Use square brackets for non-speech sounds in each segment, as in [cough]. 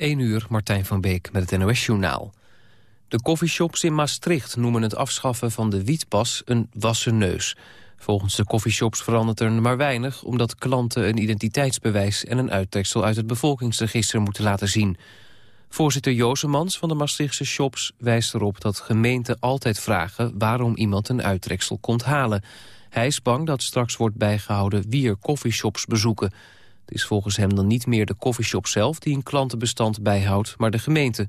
1 uur, Martijn van Beek met het NOS-journaal. De koffieshops in Maastricht noemen het afschaffen van de wietpas een wassen neus. Volgens de koffieshops verandert er maar weinig... omdat klanten een identiteitsbewijs en een uittreksel uit het bevolkingsregister moeten laten zien. Voorzitter Jozemans van de Maastrichtse shops wijst erop dat gemeenten altijd vragen... waarom iemand een uittreksel komt halen. Hij is bang dat straks wordt bijgehouden wie er koffieshops bezoeken... Is volgens hem dan niet meer de koffieshop zelf die een klantenbestand bijhoudt, maar de gemeente.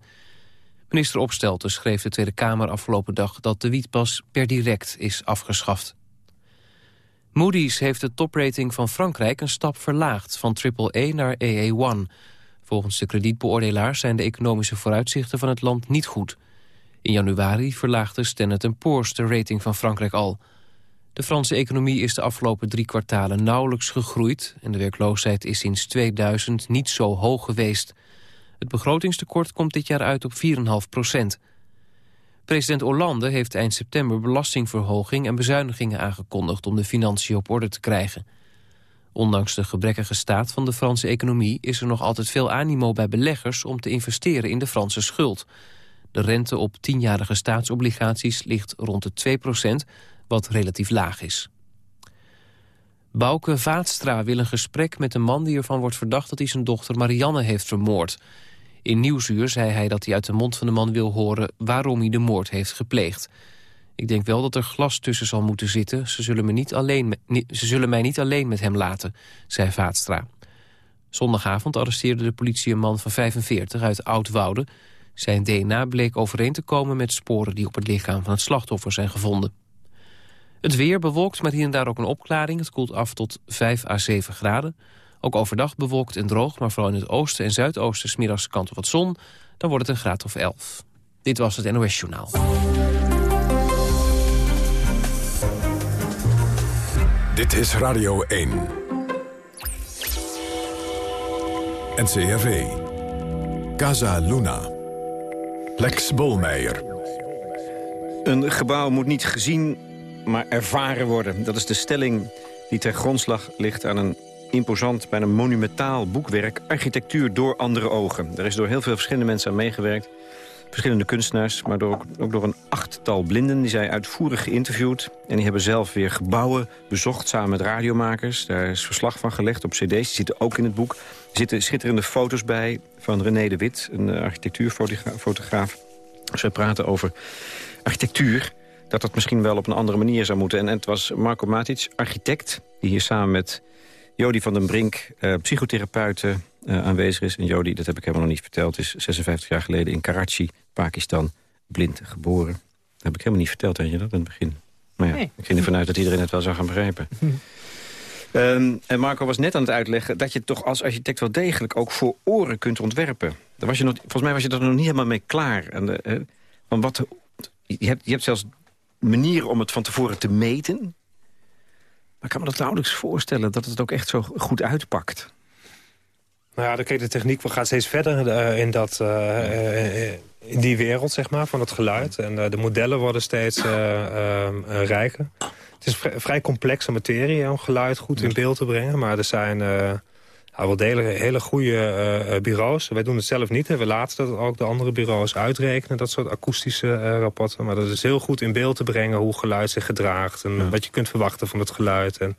Minister Opstelten schreef de Tweede Kamer afgelopen dag dat de wietpas per direct is afgeschaft. Moody's heeft de toprating van Frankrijk een stap verlaagd van AAA naar AA1. Volgens de kredietbeoordelaars zijn de economische vooruitzichten van het land niet goed. In januari verlaagde Standard Poor's de rating van Frankrijk al. De Franse economie is de afgelopen drie kwartalen nauwelijks gegroeid... en de werkloosheid is sinds 2000 niet zo hoog geweest. Het begrotingstekort komt dit jaar uit op 4,5 procent. President Hollande heeft eind september belastingverhoging en bezuinigingen aangekondigd om de financiën op orde te krijgen. Ondanks de gebrekkige staat van de Franse economie is er nog altijd veel animo bij beleggers om te investeren in de Franse schuld. De rente op tienjarige staatsobligaties ligt rond de 2 procent, wat relatief laag is. Bouke Vaatstra wil een gesprek met een man die ervan wordt verdacht... dat hij zijn dochter Marianne heeft vermoord. In Nieuwsuur zei hij dat hij uit de mond van de man wil horen... waarom hij de moord heeft gepleegd. Ik denk wel dat er glas tussen zal moeten zitten. Ze zullen, me niet alleen ze zullen mij niet alleen met hem laten, zei Vaatstra. Zondagavond arresteerde de politie een man van 45 uit Oud-Woude. Zijn DNA bleek overeen te komen met sporen die op het lichaam van het slachtoffer zijn gevonden. Het weer bewolkt met hier en daar ook een opklaring. Het koelt af tot 5 à 7 graden. Ook overdag bewolkt en droog, maar vooral in het oosten en zuidoosten... smiddags kant op wat zon, dan wordt het een graad of 11. Dit was het NOS Journaal. Dit is Radio 1. NCRV. Casa Luna. Lex Bolmeijer. Een gebouw moet niet gezien maar ervaren worden. Dat is de stelling die ter grondslag ligt aan een imposant, bijna monumentaal boekwerk... Architectuur door andere ogen. Er is door heel veel verschillende mensen aan meegewerkt. Verschillende kunstenaars, maar door, ook door een achttal blinden... die zij uitvoerig geïnterviewd. En die hebben zelf weer gebouwen bezocht samen met radiomakers. Daar is verslag van gelegd op cd's, die zitten ook in het boek. Er zitten schitterende foto's bij van René de Wit, een architectuurfotograaf. Zij praten over architectuur dat dat misschien wel op een andere manier zou moeten. En, het was Marco Matic, architect, die hier samen met Jody van den Brink, uh, psychotherapeuten, uh, aanwezig is. En Jody, dat heb ik helemaal nog niet verteld, is 56 jaar geleden in Karachi, Pakistan, blind geboren. Dat heb ik helemaal niet verteld, weet je dat, in het begin. Maar ja, ik ging ervan uit dat iedereen het wel zou gaan begrijpen. [laughs] Ehm, en Marco was net aan het uitleggen dat je toch als architect wel degelijk ook voor oren kunt ontwerpen. Daar was je nog, volgens mij was je er nog niet helemaal mee klaar. En van wat, je, hebt, je hebt zelfs manier om het van tevoren te meten. Maar ik kan me dat nauwelijks voorstellen dat het ook echt zo goed uitpakt. Nou ja, kijk, de techniek gaat steeds verder uh, in, dat, uh, in die wereld, zeg maar, van het geluid. En de modellen worden steeds rijker. Het is vrij complexe materie om geluid goed in beeld te brengen. Maar er zijn ja, wel delen hele goede uh, bureaus. Wij doen het zelf niet. Hè. We laten dat ook de andere bureaus uitrekenen, dat soort akoestische uh, rapporten. Maar dat is heel goed in beeld te brengen hoe geluid zich gedraagt... en wat je kunt verwachten van het geluid... en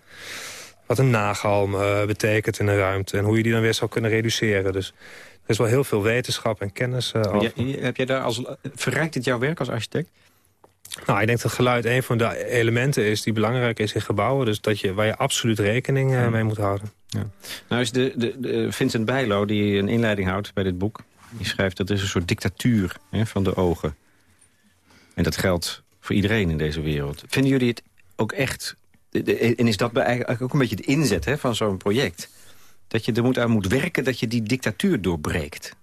wat een nagalm betekent in een ruimte... en hoe je die dan weer zou kunnen reduceren. Dus er is wel heel veel wetenschap en kennis heb jij daar als, verrijkt het jouw werk als architect? Nou, ik denk dat geluid een van de elementen is die belangrijk is in gebouwen. Dus dat je, waar je absoluut rekening mee moet houden. Ja. Nou is de, de, de, Vincent Bijlo, die een inleiding houdt bij dit boek... die schrijft dat er is een soort dictatuur hè, van de ogen. En dat geldt voor iedereen in deze wereld. Vinden jullie het ook echt... En is dat eigenlijk ook een beetje de inzet hè, van zo'n project? Dat je er moet aan moet werken dat je die dictatuur doorbreekt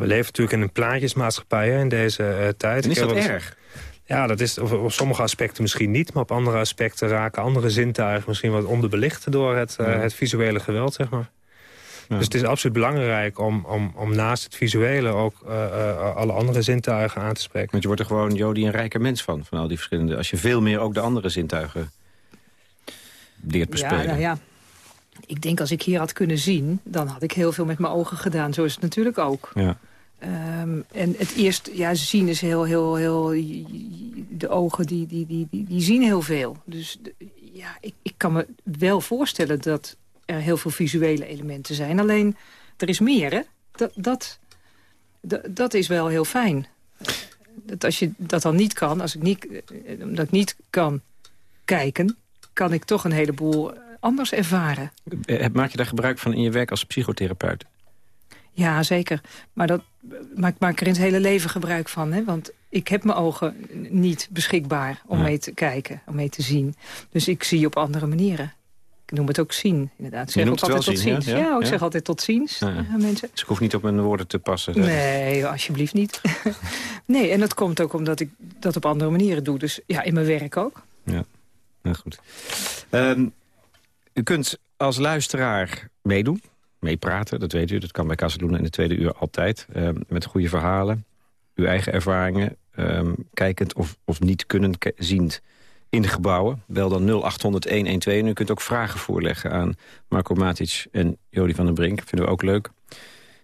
we leven natuurlijk in een plaatjesmaatschappij in deze uh, tijd. En is dat erg? Ja, dat is op, sommige aspecten misschien niet... maar op andere aspecten raken andere zintuigen misschien wat onderbelicht... door het, uh, het visuele geweld, zeg maar. Dus het is absoluut belangrijk om, om, om naast het visuele... ook uh, alle andere zintuigen aan te spreken. Want je wordt er gewoon, Jody, een rijker mens van... van al die verschillende... als je veel meer ook de andere zintuigen leert bespelen. Ja, nou ja. ik denk als ik hier had kunnen zien... dan had ik heel veel met mijn ogen gedaan. Zo is het natuurlijk ook. Ja. Ehm, en het eerst, ja, zien is heel, heel, heel... De ogen, die, die, die, die, die zien heel veel. Dus ja, ik, ik kan me wel voorstellen dat er heel veel visuele elementen zijn. Alleen, er is meer, hè? Dat, dat, dat, is wel heel fijn. Dat als je dat dan niet kan, als ik niet, omdat ik niet kan kijken... kan ik toch een heleboel anders ervaren. Eh, maak je daar gebruik van in je werk als psychotherapeut? Ja, zeker. Maar, dat, maar ik maak er in het hele leven gebruik van. Hè? Want ik heb mijn ogen niet beschikbaar om mee te kijken, om mee te zien. Dus ik zie op andere manieren. Ik noem het ook zien, inderdaad. Ik zeg ook altijd tot ziens. Ja, ja, ik zeg altijd tot ziens mensen. Dus ik hoef niet op mijn woorden te passen. Nee, alsjeblieft niet. [laughs] nee, en dat komt ook omdat ik dat op andere manieren doe. Dus ja, in mijn werk ook. Ja, nou goed. Um, u kunt als luisteraar meedoen, meepraten, dat weet u. Dat kan bij Casaluna in de tweede uur altijd. Um, met goede verhalen, uw eigen ervaringen. Um, kijkend of, of niet kunnen ziend in de gebouwen. Bel dan 0800 1121. En u kunt ook vragen voorleggen aan Marco Matic en Jody van den Brink. Vinden we ook leuk.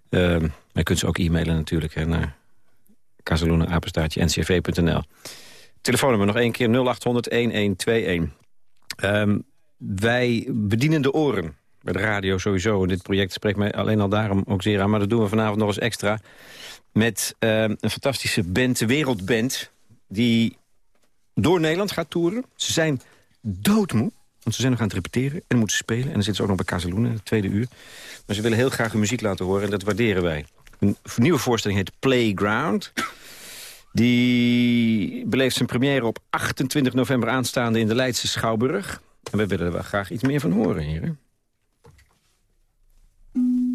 Um, kunt ze ook e-mailen natuurlijk hè, naar ncv.nl. Telefoonnummer nog één keer 0800 1121. Um, wij bedienen de oren bij de radio sowieso. Dit project spreekt mij alleen al daarom ook zeer aan. Maar dat doen we vanavond nog eens extra. Met uh, een fantastische band, Wereldband. Die door Nederland gaat toeren. Ze zijn doodmoe. Want ze zijn nog aan het repeteren en moeten spelen. En dan zitten ze ook nog bij Casaluna in het tweede uur. Maar ze willen heel graag hun muziek laten horen en dat waarderen wij. Een nieuwe voorstelling heet Playground. Die beleeft zijn première op 28 november aanstaande in de Leidse Schouwburg. En we willen er wel graag iets meer van horen, heren. Mm-hmm.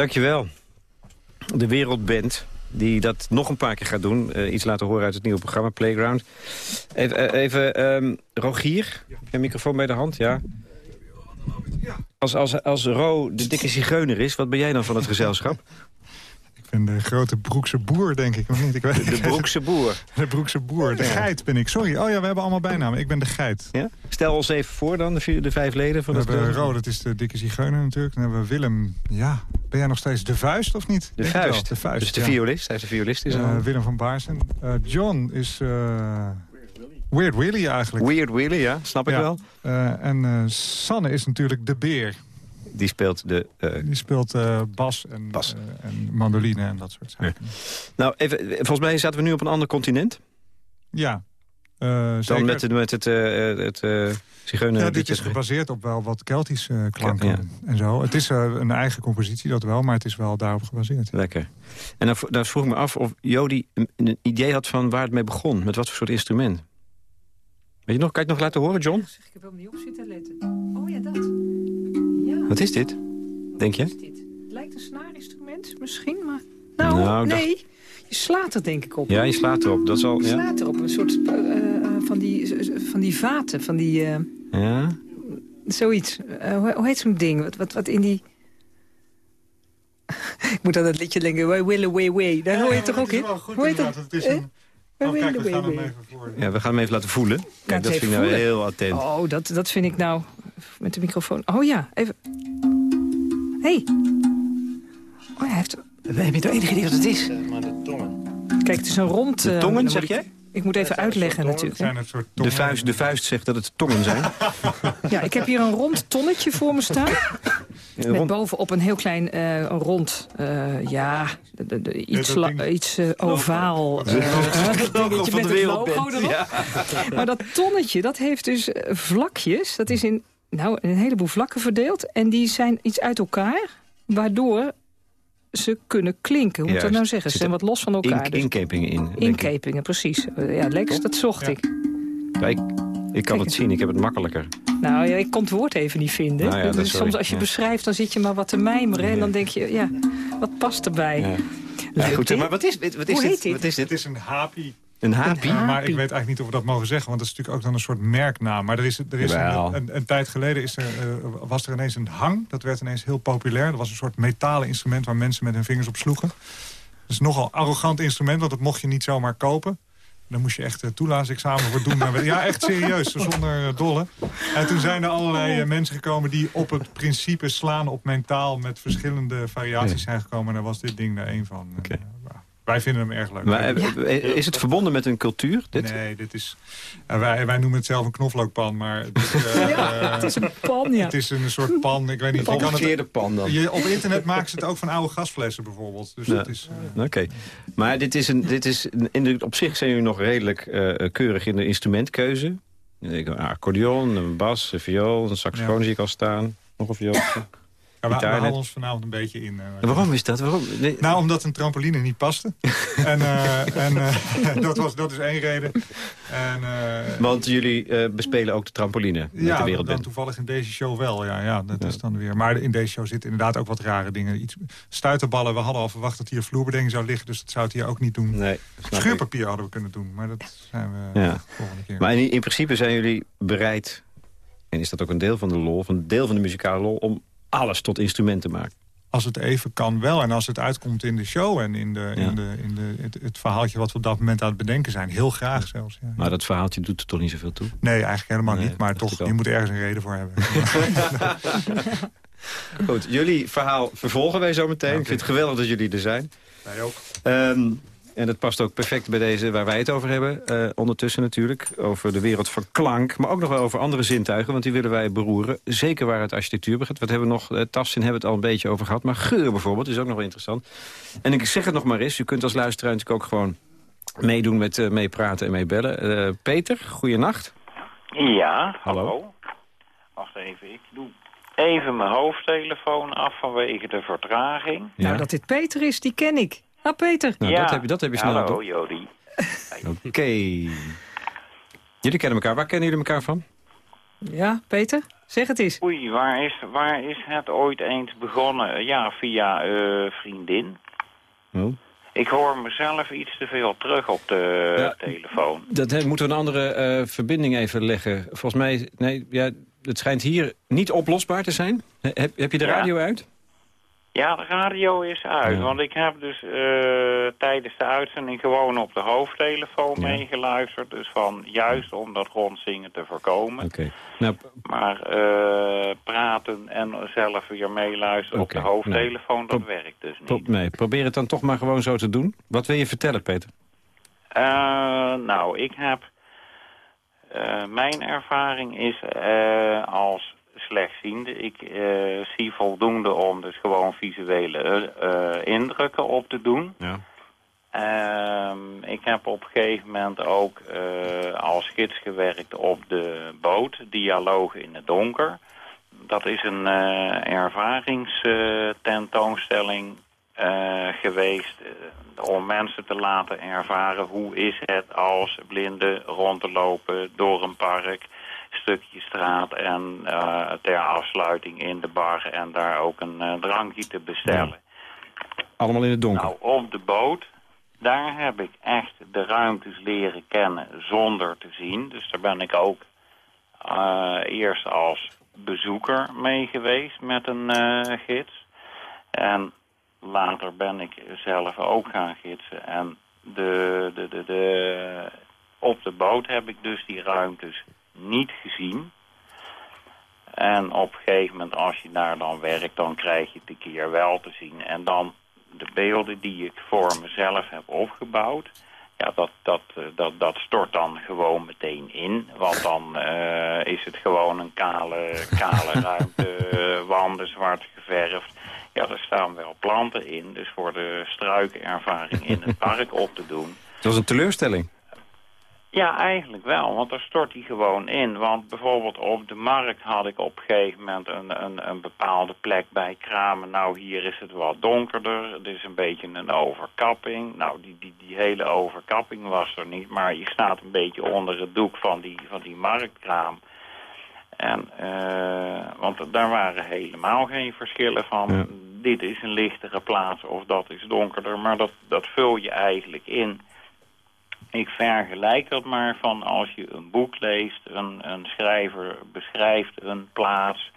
Dankjewel. De Wereldband die dat nog een paar keer gaat doen. Uh, iets laten horen uit het nieuwe programma Playground. Even, uh, even um, Rogier, heb je een microfoon bij de hand? Ja. Als, als, als Ro de dikke zigeuner is, wat ben jij dan van het gezelschap? [laughs] ben de grote Broekse boer, denk ik. Of niet? Ik weet, de Broekse boer. [laughs] De Broekse boer. De geit ben ik. Sorry. Oh ja, we hebben allemaal bijnamen. Ik ben de geit. Ja? Stel ons even voor dan, de, vier, de vijf leden van we het... We hebben Ro, dat is de dikke zigeuner natuurlijk. Dan hebben we Willem. Ja, ben jij nog steeds de vuist of niet? De vuist. De vuist. Dus de violist. Hij is de violist. Is uh, Willem van Baarsen. Uh, John is... Uh, Weird Willy eigenlijk. Weird Willy, ja. Snap ik ja. wel. en Sanne is natuurlijk de beer. Die speelt de... Uh... Die speelt uh, bas, en, bas. Uh, en mandoline en dat soort zaken. Ja. Nou, even, volgens mij zaten we nu op een ander continent. Ja. Dan met, met het, het zigeuner... Ja, dit is gebaseerd op wel wat Keltische klanken ja. en zo. Het is een eigen compositie, dat wel, maar het is wel daarop gebaseerd. Lekker. En dan, dan vroeg ik me af of Jody een, een, idee had van waar het mee begon. Met wat voor soort instrument. Weet je nog, kan je het nog laten horen, John? Ja, zeg, ik heb helemaal niet op zitten letten. Oh ja, dat. Wat is dit, denk je? Wat is dit? Het lijkt een snaarinstrument misschien, maar... Nou, nou nee. Je slaat er denk ik op. Ja, je slaat erop. Dat is al, je ja. slaat erop. Een soort uh, van, die, van die vaten, van die... Uh, ja? Zoiets. Uh, hoe, hoe, heet zo'n ding? Wat, wat, wat in die... [laughs] ik moet aan dat liedje denken. Way, willen, way, way. Daar ja, hoor je toch ook in? Hoe heet dat? Het is een... Oh, kijk, we gaan hem even voor. Ja, we gaan hem even laten voelen. Kijk, dat vind ik nou heel attent. Oh, dat, dat vind ik nou... Met de microfoon. Oh ja, even... hey. Oh, hij heeft... Heb je toch enige idee wat het is? Maar de tongen. Kijk, het is een rond... De tongen, uh, zeg jij? Ik moet even uitleggen natuurlijk. Zijn het soort de, vuist, de vuist zegt dat het tongen zijn. ja, ik heb hier een rond tonnetje voor me staan. Met rond... bovenop een heel klein uh, rond, uh, ja, de, de, de, iets, ja, iets uh, ovaal. Uh, het logo van de wereldband. Ja. Maar dat tonnetje, dat heeft dus vlakjes. Dat is in nou, een heleboel vlakken verdeeld. En die zijn iets uit elkaar, waardoor ze kunnen klinken. Hoe moet dat nou zeggen? Ze zijn wat los van elkaar. In, dus. Inkepingen in. Inkepingen, precies. Ja, Lex, dat zocht ja. ik. Kijk, ik kan het zien, ik heb het makkelijker. Nou ja, ik kon het woord even niet vinden. Nou ja, dus soms als je beschrijft, dan zit je maar wat te mijmeren. Ja. En dan denk je, ja, wat past erbij? Ja. Leuk, goed, maar wat is, wat is, Hoe dit? Heet dit? Wat is dit? Het is een hapi. Een hapi? Maar ik weet eigenlijk niet of we dat mogen zeggen, want dat is natuurlijk ook dan een soort merknaam. Maar er is, er is een, een, een, tijd geleden is er, uh, was er ineens een hang. Dat werd ineens heel populair. Dat was een soort metalen instrument waar mensen met hun vingers op sloegen. Dat is nogal een arrogant instrument, want dat mocht je niet zomaar kopen. Daar moest je echt uh, toelaatsexamen voor doen. Ja, echt serieus, [laughs] zonder uh, dolle. En toen zijn er allerlei mensen gekomen die op het principe slaan op mentaal... met verschillende variaties zijn gekomen. En daar was dit ding er een van. Okay. Wij vinden hem erg leuk. Maar ja. is het verbonden met een cultuur? Dit? Nee, dit is, uh, wij, wij noemen het zelf een knoflookpan. Maar dit, uh, [laughs] ja, het is een pan, ja. Het is een soort pan. Ik weet niet. Een verkeerde pan dan. Je, op internet maken ze het ook van oude gasflessen bijvoorbeeld. Dus ja. is. Uh, Oké. Okay. Maar dit is een, dit is, in de, op zich zijn jullie nog redelijk keurig in de instrumentkeuze. Een accordeon, een bas, een viool, een saxofoon ja. zie ik al staan. Nog een viool. Ja, we, we houden ons vanavond een beetje in. Uh, waarom is dat? Waarom? Nee. Nou, omdat een trampoline niet paste. [laughs] en uh, en uh, [laughs] dat, was, dat is één reden. En, Want jullie bespelen ook de trampoline met ja, de wereldband? dan toevallig in deze show wel. Ja, ja, dat ja. is dan weer. Maar in deze show zitten inderdaad ook wat rare dingen. Iets, stuiterballen, we hadden al verwacht dat hier vloerbedenking zou liggen. Dus dat zou het hier ook niet doen. Nee, Schuurpapier hadden we kunnen doen. Maar dat zijn we ja. volgende keer. Maar in, in principe zijn jullie bereid... en is dat ook een deel van de lol, van een deel van de muzikale lol... om alles tot instrument te maken. Als het even kan wel. En als het uitkomt in de show en in, de, ja. in, de, in de, het, het, verhaaltje wat we op dat moment aan het bedenken zijn. Heel graag zelfs. Ja. Maar dat verhaaltje doet er toch niet zoveel toe? Nee, eigenlijk helemaal nee, niet. Maar toch, je moet ergens een reden voor hebben. [laughs] Goed, jullie verhaal vervolgen wij zo meteen. Okay. Ik vind het geweldig dat jullie er zijn. Wij ook. Um, en dat past ook perfect bij deze waar wij het over hebben. Uh, ondertussen natuurlijk. Over de wereld van klank. Maar ook nog wel over andere zintuigen. Want die willen wij beroeren. Zeker waar het architectuur begint. Wat hebben we nog? Uh, tastzin hebben we het al een beetje over gehad. Maar geur bijvoorbeeld is ook nog wel interessant. En ik zeg het nog maar eens. U kunt als luisteraar natuurlijk ook gewoon meedoen met uh, meepraten en meebellen. Peter, goeienacht. Ja, hallo. hallo. Wacht even, ik doe even mijn hoofdtelefoon af vanwege de vertraging. Ja. Nou, dat dit Peter is, die ken ik. Ah, Peter. Nou, ja. dat heb je, dat heb je snel Hallo? Jody. Oké. Okay. Jullie kennen elkaar. Waar kennen jullie elkaar van? Ja, Peter? Zeg het eens. Oei, waar is, waar is het ooit eens begonnen? Ja, via uh, vriendin. Oh. Ik hoor mezelf iets te veel terug op de telefoon. Dat moeten we een andere uh, verbinding even leggen. Volgens mij, nee, ja, het schijnt hier niet oplosbaar te zijn. Heb, heb je de radio uit? Ja, de radio is uit. Want ik heb dus uh, tijdens de uitzending gewoon op de hoofdtelefoon meegeluisterd. Dus van juist om dat rondzingen te voorkomen. Oké. Nou, maar uh, praten en zelf weer meeluisteren op de hoofdtelefoon, dat werkt dus niet. Nee, probeer het dan toch maar gewoon zo te doen. Wat wil je vertellen, Peter? Uh, nou, ik heb... mijn ervaring is als slechtziende. Ik uh, zie voldoende om dus gewoon visuele uh, indrukken op te doen. Ja. Uh, ik heb op een gegeven moment ook uh, als gids gewerkt op de boot, Dialoog in het Donker. Dat is een ervaringstentoonstelling geweest om mensen te laten ervaren hoe is het als blinden rond te lopen door een park stukje straat en uh, ter afsluiting in de bar en daar ook een uh, drankje te bestellen. Allemaal in het donker? Nou, op de boot, daar heb ik echt de ruimtes leren kennen zonder te zien. Dus daar ben ik ook uh, eerst als bezoeker mee geweest met een gids. En later ben ik zelf ook gaan gidsen. En de, de, de, de, op de boot heb ik dus die ruimtes niet gezien. En op een gegeven moment, als je daar dan werkt, dan krijg je het een keer wel te zien. En dan de beelden die ik voor mezelf heb opgebouwd, ja, dat, dat, dat, dat stort dan gewoon meteen in. Want dan uh, is het gewoon een kale, kale [laughs] ruimte, wanden zwart geverfd. Ja, er staan wel planten in, dus voor de struikenervaring in het [laughs] park op te doen. Het was een teleurstelling. Ja, eigenlijk wel, want daar stort hij gewoon in. Want bijvoorbeeld op de markt had ik op een gegeven moment een, een, een bepaalde plek bij kramen. Nou, hier is het wat donkerder, het is een beetje een overkapping. Nou, die, die, die hele overkapping was er niet, maar je staat een beetje onder het doek van die, van die marktkraam. En, uh, want daar waren helemaal geen verschillen van. Dit is een lichtere plaats of dat is donkerder, maar dat, dat vul je eigenlijk in... Ik vergelijk dat maar van als je een boek leest, een, een schrijver beschrijft een plaats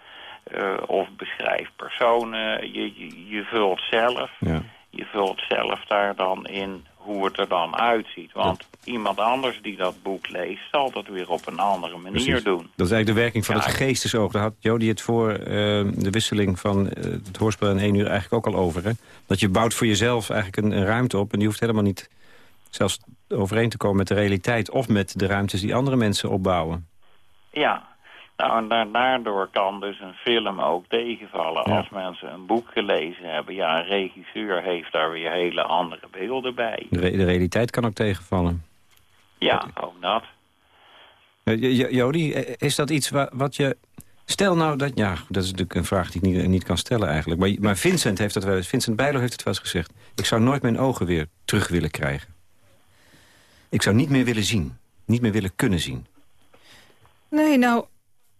uh, of beschrijft personen. Je, je, je vult zelf, ja. je vult zelf daar dan in hoe het er dan uitziet. Want iemand anders die dat boek leest, zal dat weer op een andere manier doen. Dat is eigenlijk de werking van het geestesoog. Daar had Jody het voor uh, de wisseling van uh, het hoorspel in één uur eigenlijk ook al over. Hè? Dat je bouwt voor jezelf eigenlijk een, een ruimte op en die hoeft helemaal niet zelfs overeen te komen met de realiteit... of met de ruimtes die andere mensen opbouwen. Ja, nou, en daardoor kan dus een film ook tegenvallen. Als mensen een boek gelezen hebben, ja, een regisseur heeft daar weer hele andere beelden bij. De, de realiteit kan ook tegenvallen. Ja, ook dat. Jody, is dat iets wat je... Stel nou dat... Ja, dat is natuurlijk een vraag die ik niet, niet kan stellen eigenlijk. Maar, maar Vincent heeft dat wel eens... Vincent Bijlo heeft het wel eens gezegd. Ik zou nooit mijn ogen weer terug willen krijgen. Ik zou niet meer willen zien. Niet meer willen kunnen zien. Nee, nou,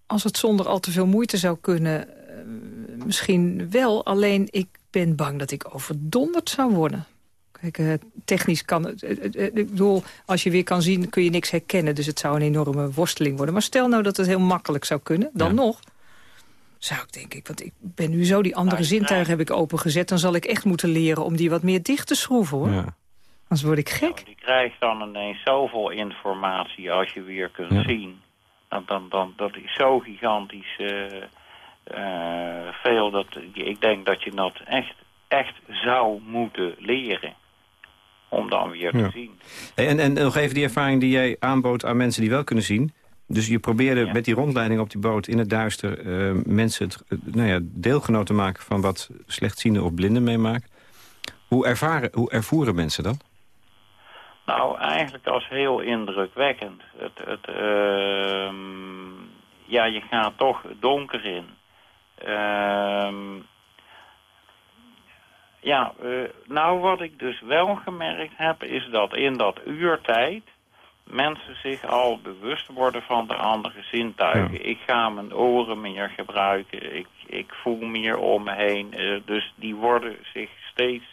als het zonder al te veel moeite zou kunnen... Uh, misschien wel, alleen ik ben bang dat ik overdonderd zou worden. Kijk, uh, technisch kan het... Uh, ik bedoel, als je weer kan zien, kun je niks herkennen. Dus het zou een enorme worsteling worden. Maar stel nou dat het heel makkelijk zou kunnen, dan nog... Zou ik denk ik, want ik ben nu zo die andere zintuigen heb ik opengezet... dan zal ik echt moeten leren om die wat meer dicht te schroeven, hoor. Ja. Anders word ik gek. Nou, die krijgt dan ineens zoveel informatie als je weer kunt zien. Dan, dan, dan, dat is zo gigantisch uh, uh, veel. Dat, ik denk dat je dat echt, echt zou moeten leren. Om dan weer te zien. En, en nog even die ervaring die jij aanbood aan mensen die wel kunnen zien. Dus je probeerde met die rondleiding op die boot in het duister... Uh, mensen het, nou ja, deelgenoot te maken van wat slechtziende of blinden meemaken. Hoe, ervaren, hoe ervoeren mensen dat? Nou, eigenlijk als heel indrukwekkend. Het, het, uh, ja, je gaat toch donker in. Uh, ja, uh, nou wat ik dus wel gemerkt heb... is dat in dat uurtijd mensen zich al bewust worden van de andere zintuigen. Ik ga mijn oren meer gebruiken, ik, ik voel meer om me heen. Uh, dus die worden zich steeds,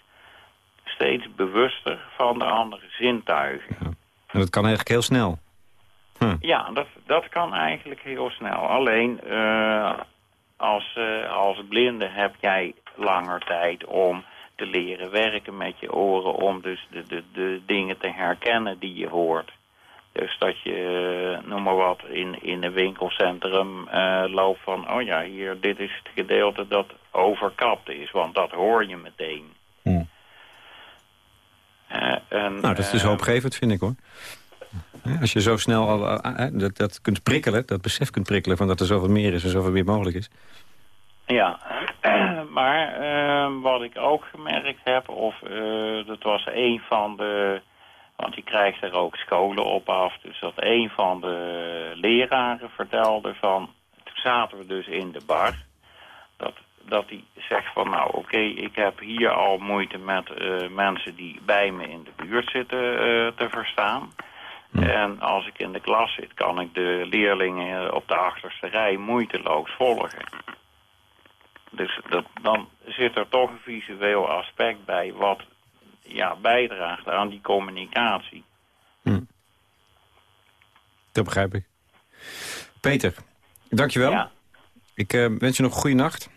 steeds bewuster van de andere zintuigen. Ja. En dat kan eigenlijk heel snel. Hm. Ja, dat, dat kan eigenlijk heel snel. Alleen uh, als, uh, als blinde heb jij langer tijd om te leren werken met je oren... om dus de, de, de dingen te herkennen die je hoort. Dus dat je, eh, noem maar wat, in, in een winkelcentrum uh, loopt van... oh ja, hier, dit is het gedeelte dat overkapt is, want dat hoor je meteen. Uh, en, nou, dat is dus hoopgevend, vind ik, hoor. Als je zo snel al, dat, dat kunt prikkelen, dat besef kunt prikkelen... van dat er zoveel meer is en zoveel meer mogelijk is. Ja, [clears throat] maar wat ik ook gemerkt heb, of dat was een van de want je krijgt er ook scholen op af. Dus dat een van de leraren vertelde van... Toen zaten we dus in de bar. Dat, hij zegt van nou oké, ik heb hier al moeite met uh, mensen die bij me in de buurt zitten uh, te verstaan. En als ik in de klas zit, kan ik de leerlingen op de achterste rij moeiteloos volgen. Dus dat, dan zit er toch een visueel aspect bij wat ja, bijdraagt aan die communicatie. Hm. Dat begrijp ik. Peter, dankjewel. Ja. Ik uh, wens je nog een goede nacht.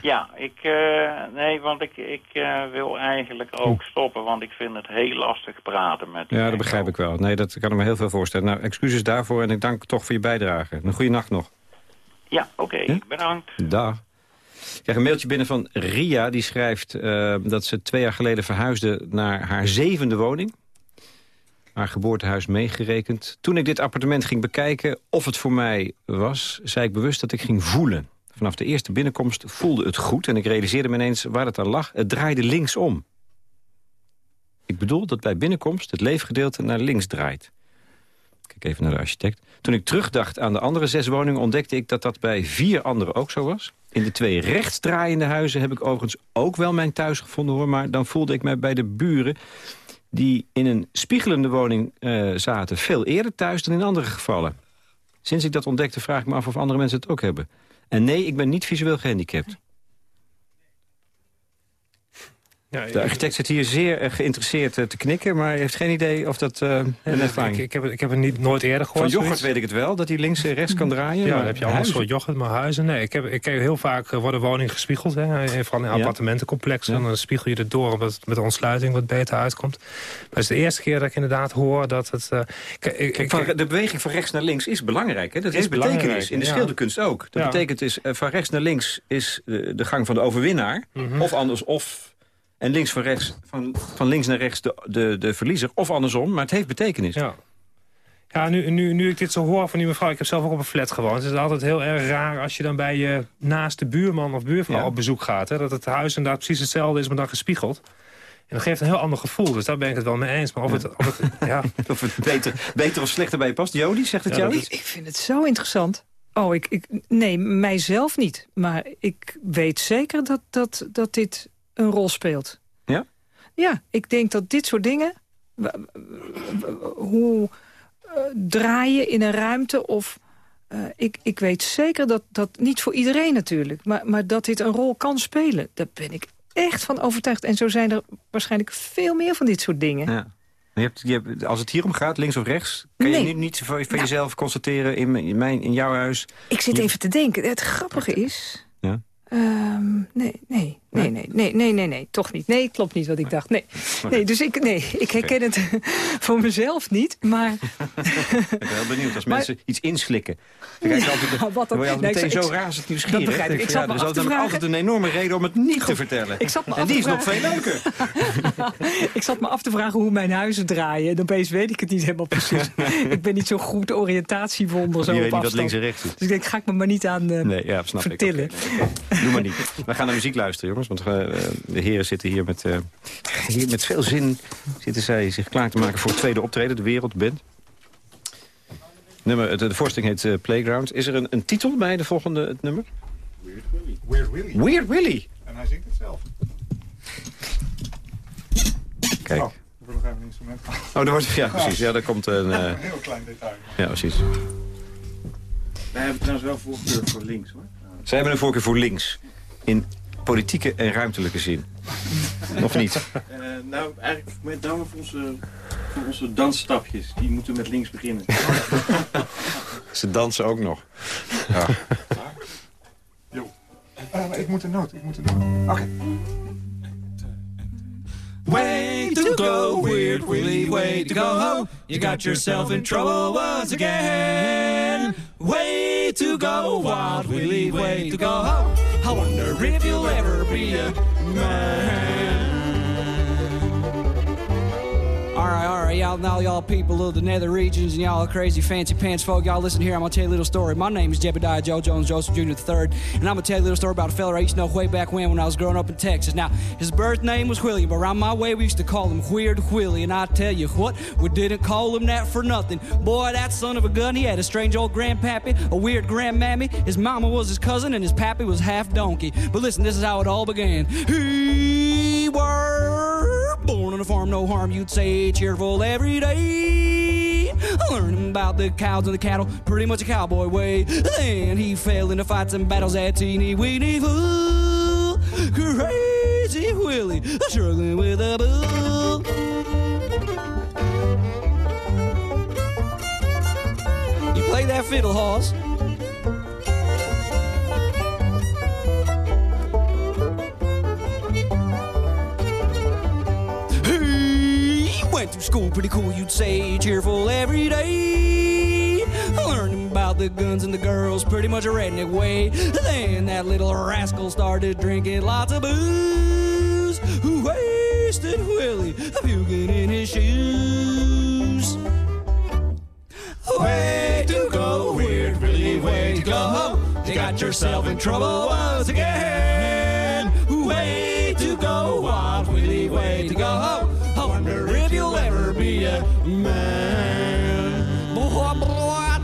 Ja, ik, uh, nee, want ik, ik uh, wil eigenlijk ook hm. stoppen, want ik vind het heel lastig praten met Ja, dat begrijp ik wel. Nee, dat kan ik me heel veel voorstellen. Nou, excuses daarvoor en ik dank toch voor je bijdrage. Een goede nacht nog. Ja, oké, okay, bedankt. Dag. Ik krijg een mailtje binnen van Ria. Die schrijft uh, dat ze twee jaar geleden verhuisde naar haar zevende woning. Haar geboortehuis meegerekend. Toen ik dit appartement ging bekijken of het voor mij was... zei ik bewust dat ik ging voelen. Vanaf de eerste binnenkomst voelde het goed... en ik realiseerde me ineens waar het aan lag. Het draaide linksom. Ik bedoel dat bij binnenkomst het leefgedeelte naar links draait. Kijk even naar de architect. Toen ik terugdacht aan de andere zes woningen... ontdekte ik dat dat bij vier anderen ook zo was. In de twee rechtsdraaiende huizen heb ik overigens ook wel mijn thuis gevonden. hoor. Maar dan voelde ik mij bij de buren die in een spiegelende woning uh, zaten... veel eerder thuis dan in andere gevallen. Sinds ik dat ontdekte vraag ik me af of andere mensen het ook hebben. En nee, ik ben niet visueel gehandicapt. Ja, de architect zit hier zeer uh, geïnteresseerd uh, te knikken... maar heeft geen idee of dat uh, een ervaring ik, ik, heb, ik heb het niet, nooit eerder gehoord. Van yoghurt weet ik het wel, dat hij links en rechts kan draaien. Ja, dan heb je allemaal soort yoghurt, maar huizen... Nee, ik heb, ik heb heel vaak worden woningen gespiegeld. Hè, vooral in appartementencomplexen. En dan spiegel je het door omdat het met de ontsluiting wat beter uitkomt. Maar het is de eerste keer dat ik inderdaad hoor dat het... Kijk, van, de beweging van rechts naar links is belangrijk. Hè? Dat is betekenis. In de schilderkunst ook. Dat betekent is, van rechts naar links is de, de gang van de overwinnaar. Mhm. Of anders, of en links van, rechts, van, van links naar rechts de, de, de verliezer. Of andersom, maar het heeft betekenis. Ja. Ja, nu, nu, nu ik dit zo hoor van die mevrouw, ik heb zelf ook op een flat gewoond. Het is altijd heel erg raar als je dan bij je naaste buurman of buurvrouw op bezoek gaat. Hè, dat het huis inderdaad precies hetzelfde is, maar dan gespiegeld. En dat geeft een heel ander gevoel, dus daar ben ik het wel mee eens. Maar of het, of het, ja. [laughs] of het beter, beter of slechter bij je past. Jody, zegt het jou Ik vind het zo interessant. Oh, ik, ik, nee, mijzelf niet. Maar ik weet zeker dat, dat, dat dit een rol speelt. Ja? Ja, ik denk dat dit soort dingen... Hoe uh, draaien in een ruimte of... Uh, ik, ik weet zeker dat dat niet voor iedereen natuurlijk... Maar, maar dat dit een rol kan spelen. Daar ben ik echt van overtuigd. En zo zijn er waarschijnlijk veel meer van dit soort dingen. Ja. Je hebt, je hebt, als het hier om gaat, links of rechts... kan je niet, niet van, van jezelf constateren in, in, mijn, in jouw huis... Ik zit even te denken. Het grappige is... Ja? Um, nee, nee, nee, nee, nee, nee, nee, nee, toch niet. Nee, klopt niet wat ik dacht. Nee, nee dus ik, nee, ik herken het [laughs] voor mezelf niet, maar... [laughs] ik ben heel benieuwd als mensen iets inslikken. Dan ja, altijd, wat dan? word je altijd meteen ik, zo razend nieuwsgierig. Dat begrijp ik. ik ja, er is altijd, altijd een enorme reden om het niet te vertellen. Ik zat me en die is nog veel leuker. [laughs] ik zat me af te vragen hoe mijn huizen draaien. En opeens weet ik het niet helemaal precies. ik ben niet zo goed oriëntatiewonder. Zo je weet niet wat links en rechts is. Dus ik denk, ga ik me maar niet aan uh, nee, ja, snap vertillen. Ik. Okay. Doe maar niet. We gaan naar muziek luisteren, jongens. Want uh, de heren zitten hier met, uh, hier met veel zin... zitten zij zich klaar te maken voor het tweede optreden. De Wereldband. Nummer, de, de voorstelling heet uh, Playground. Is er een, een titel bij de volgende het nummer? Weird Willy. Weird Willy. Weird Willy. En hij zingt het zelf. Kijk. Oh, ik nog even een instrument. moment. Oh, er wordt, ja, precies. Ja, daar komt een... Uh... [laughs] Een heel klein detail. Ja, precies. Wij hebben trouwens wel voorkeur voor links, hoor. Zij hebben een voorkeur voor links. In politieke en ruimtelijke zin. Nog niet? Uh, nou, eigenlijk met name voor onze, voor onze dansstapjes. Die moeten met links beginnen. Ze dansen ook nog. Ja. Jo. Uh, ik moet een noot, ik moet een noot. Oké. Okay. Way to go, weird Willy, way to go. You got yourself in trouble once again. Way to go, wild Willy, way to go. I wonder if you'll ever be a man. All right, all right, y'all, now y'all people of the nether regions and y'all crazy fancy pants folk, y'all listen here, I'm gonna tell you a little story. My name is Jebediah Joe Jones Joseph Jr. III, and I'm gonna tell you a little story about a fella I used to know way back when when I was growing up in Texas. Now, his birth name was William, but around my way we used to call him Weird Willie, and I tell you what, we didn't call him that for nothing. Boy, that son of a gun, he had a strange old grandpappy, a weird grandmammy, his mama was his cousin, and his pappy was half donkey. But listen, this is how it all began. He were on a farm, no harm, you'd say, cheerful every day. Learning about the cows and the cattle, pretty much a cowboy way. Then he fell into fights and battles at teeny weeny fool. Crazy Willie, struggling with a bull. You play that fiddle, hoss. Went to school pretty cool, you'd say, cheerful every day. Learning about the guns and the girls, pretty much a redneck way. Then that little rascal started drinking lots of booze. Who wasted Willie, puking in his shoes. Way to go, weird, really way to go. You got yourself in trouble once again. Way to go, wild Willie, way to go. Wonder if you'll ever be a man. Boy, boy,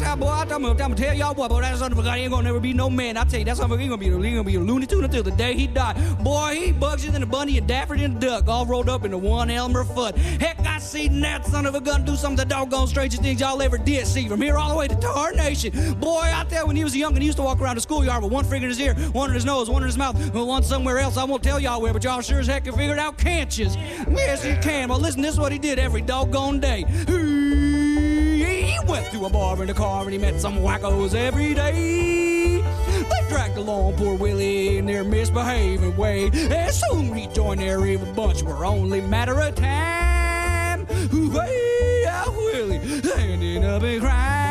I boy, tell, I'm gonna tell y'all what, boy, that son of a gun ain't gonna never be no man. I tell you, that son of be, he gonna be a Looney Tune until the day he died. Boy, he bugs you than a bunny and Dafford and a duck, all rolled up into one Elmer foot. Heck, I seen that son of a gun do some of the doggone strangest things y'all ever did see, from here all the way to Tarnation. Boy, I tell you, when he was young and he used to walk around the schoolyard with one finger in his ear, one in his nose, one in his mouth, and one somewhere else. I won't tell y'all where, but y'all sure as heck can figure it out, can't you? Yes, you can. Well, listen, this is what he did every doggone day. He went through a bar in a car and he met some wackos every day. Dragged along poor Willie in their misbehaving way. And soon he joined their evil bunch, were only matter of time. Way out Willie ending up in crime.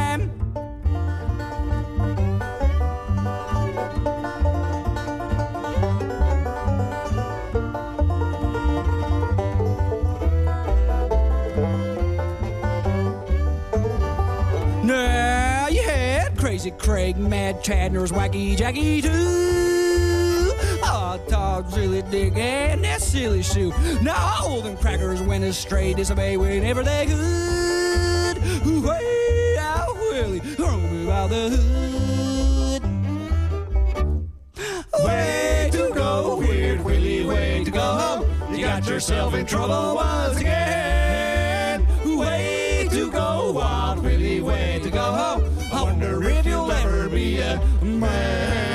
Crazy Craig, Mad Chadner's Wacky Jackie too. Oh, Hot Togs, really dig and that silly shoe. Now all them crackers went astray, disobey whenever they could. Way out Willie, roaming about the hood. Way to go, weird Willie, way to go. You got yourself in trouble once again. Way to go, wild Willie, way to go. I wonder if man.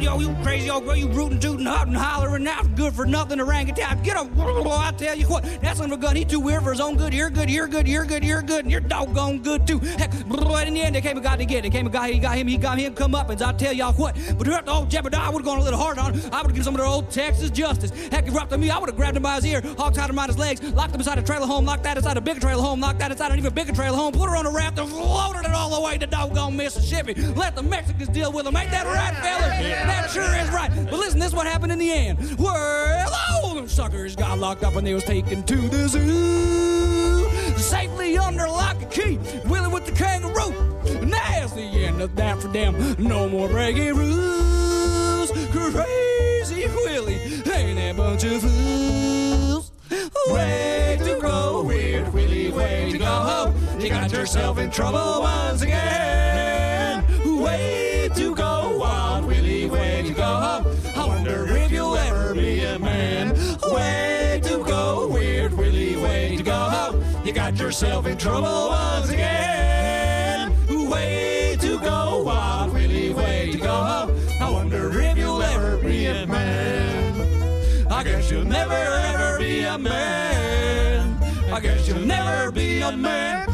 Yo, you crazy old girl, you rootin', tootin', hottin', hollering out, good for nothing, orangutan. Get up, [laughs] I tell you what, that son of a gun, he too weird for his own good. You're good, you're good, you're good, you're good, and you're doggone good too. Heck, [laughs] right in the end, they came a guy to get it. Came a guy, he got him, he got him, come up, and I tell y'all what. But if the old Jebediah, would've gone a little hard on him. I would've given some of their old Texas justice. Heck, if up to me, I would've grabbed him by his ear, hog tied him around his legs, locked him inside a trailer home, locked that inside a bigger trailer home, locked that inside an even bigger trailer home, put her on a raft and floated it all the way to doggone Mississippi. Let the Mexicans deal with him. Ain't that right, fellas? That sure is right. But listen, this is what happened in the end. Well, all them suckers got locked up and they was taken to the zoo. Safely under lock and key, Willie with the kangaroo. And that's the end of that for them. No more breaking rules. Crazy Willie ain't that bunch of fools. Way to go, weird Willie, way to go. You got yourself in trouble once again. Way wonder if you'll ever be a man. Way to go, weird Willie, way to go. You got yourself in trouble once again. Way to go, Wild Willie, way to go. I wonder if you'll ever be a man. I guess you'll never ever be a man. I guess you'll never be a man.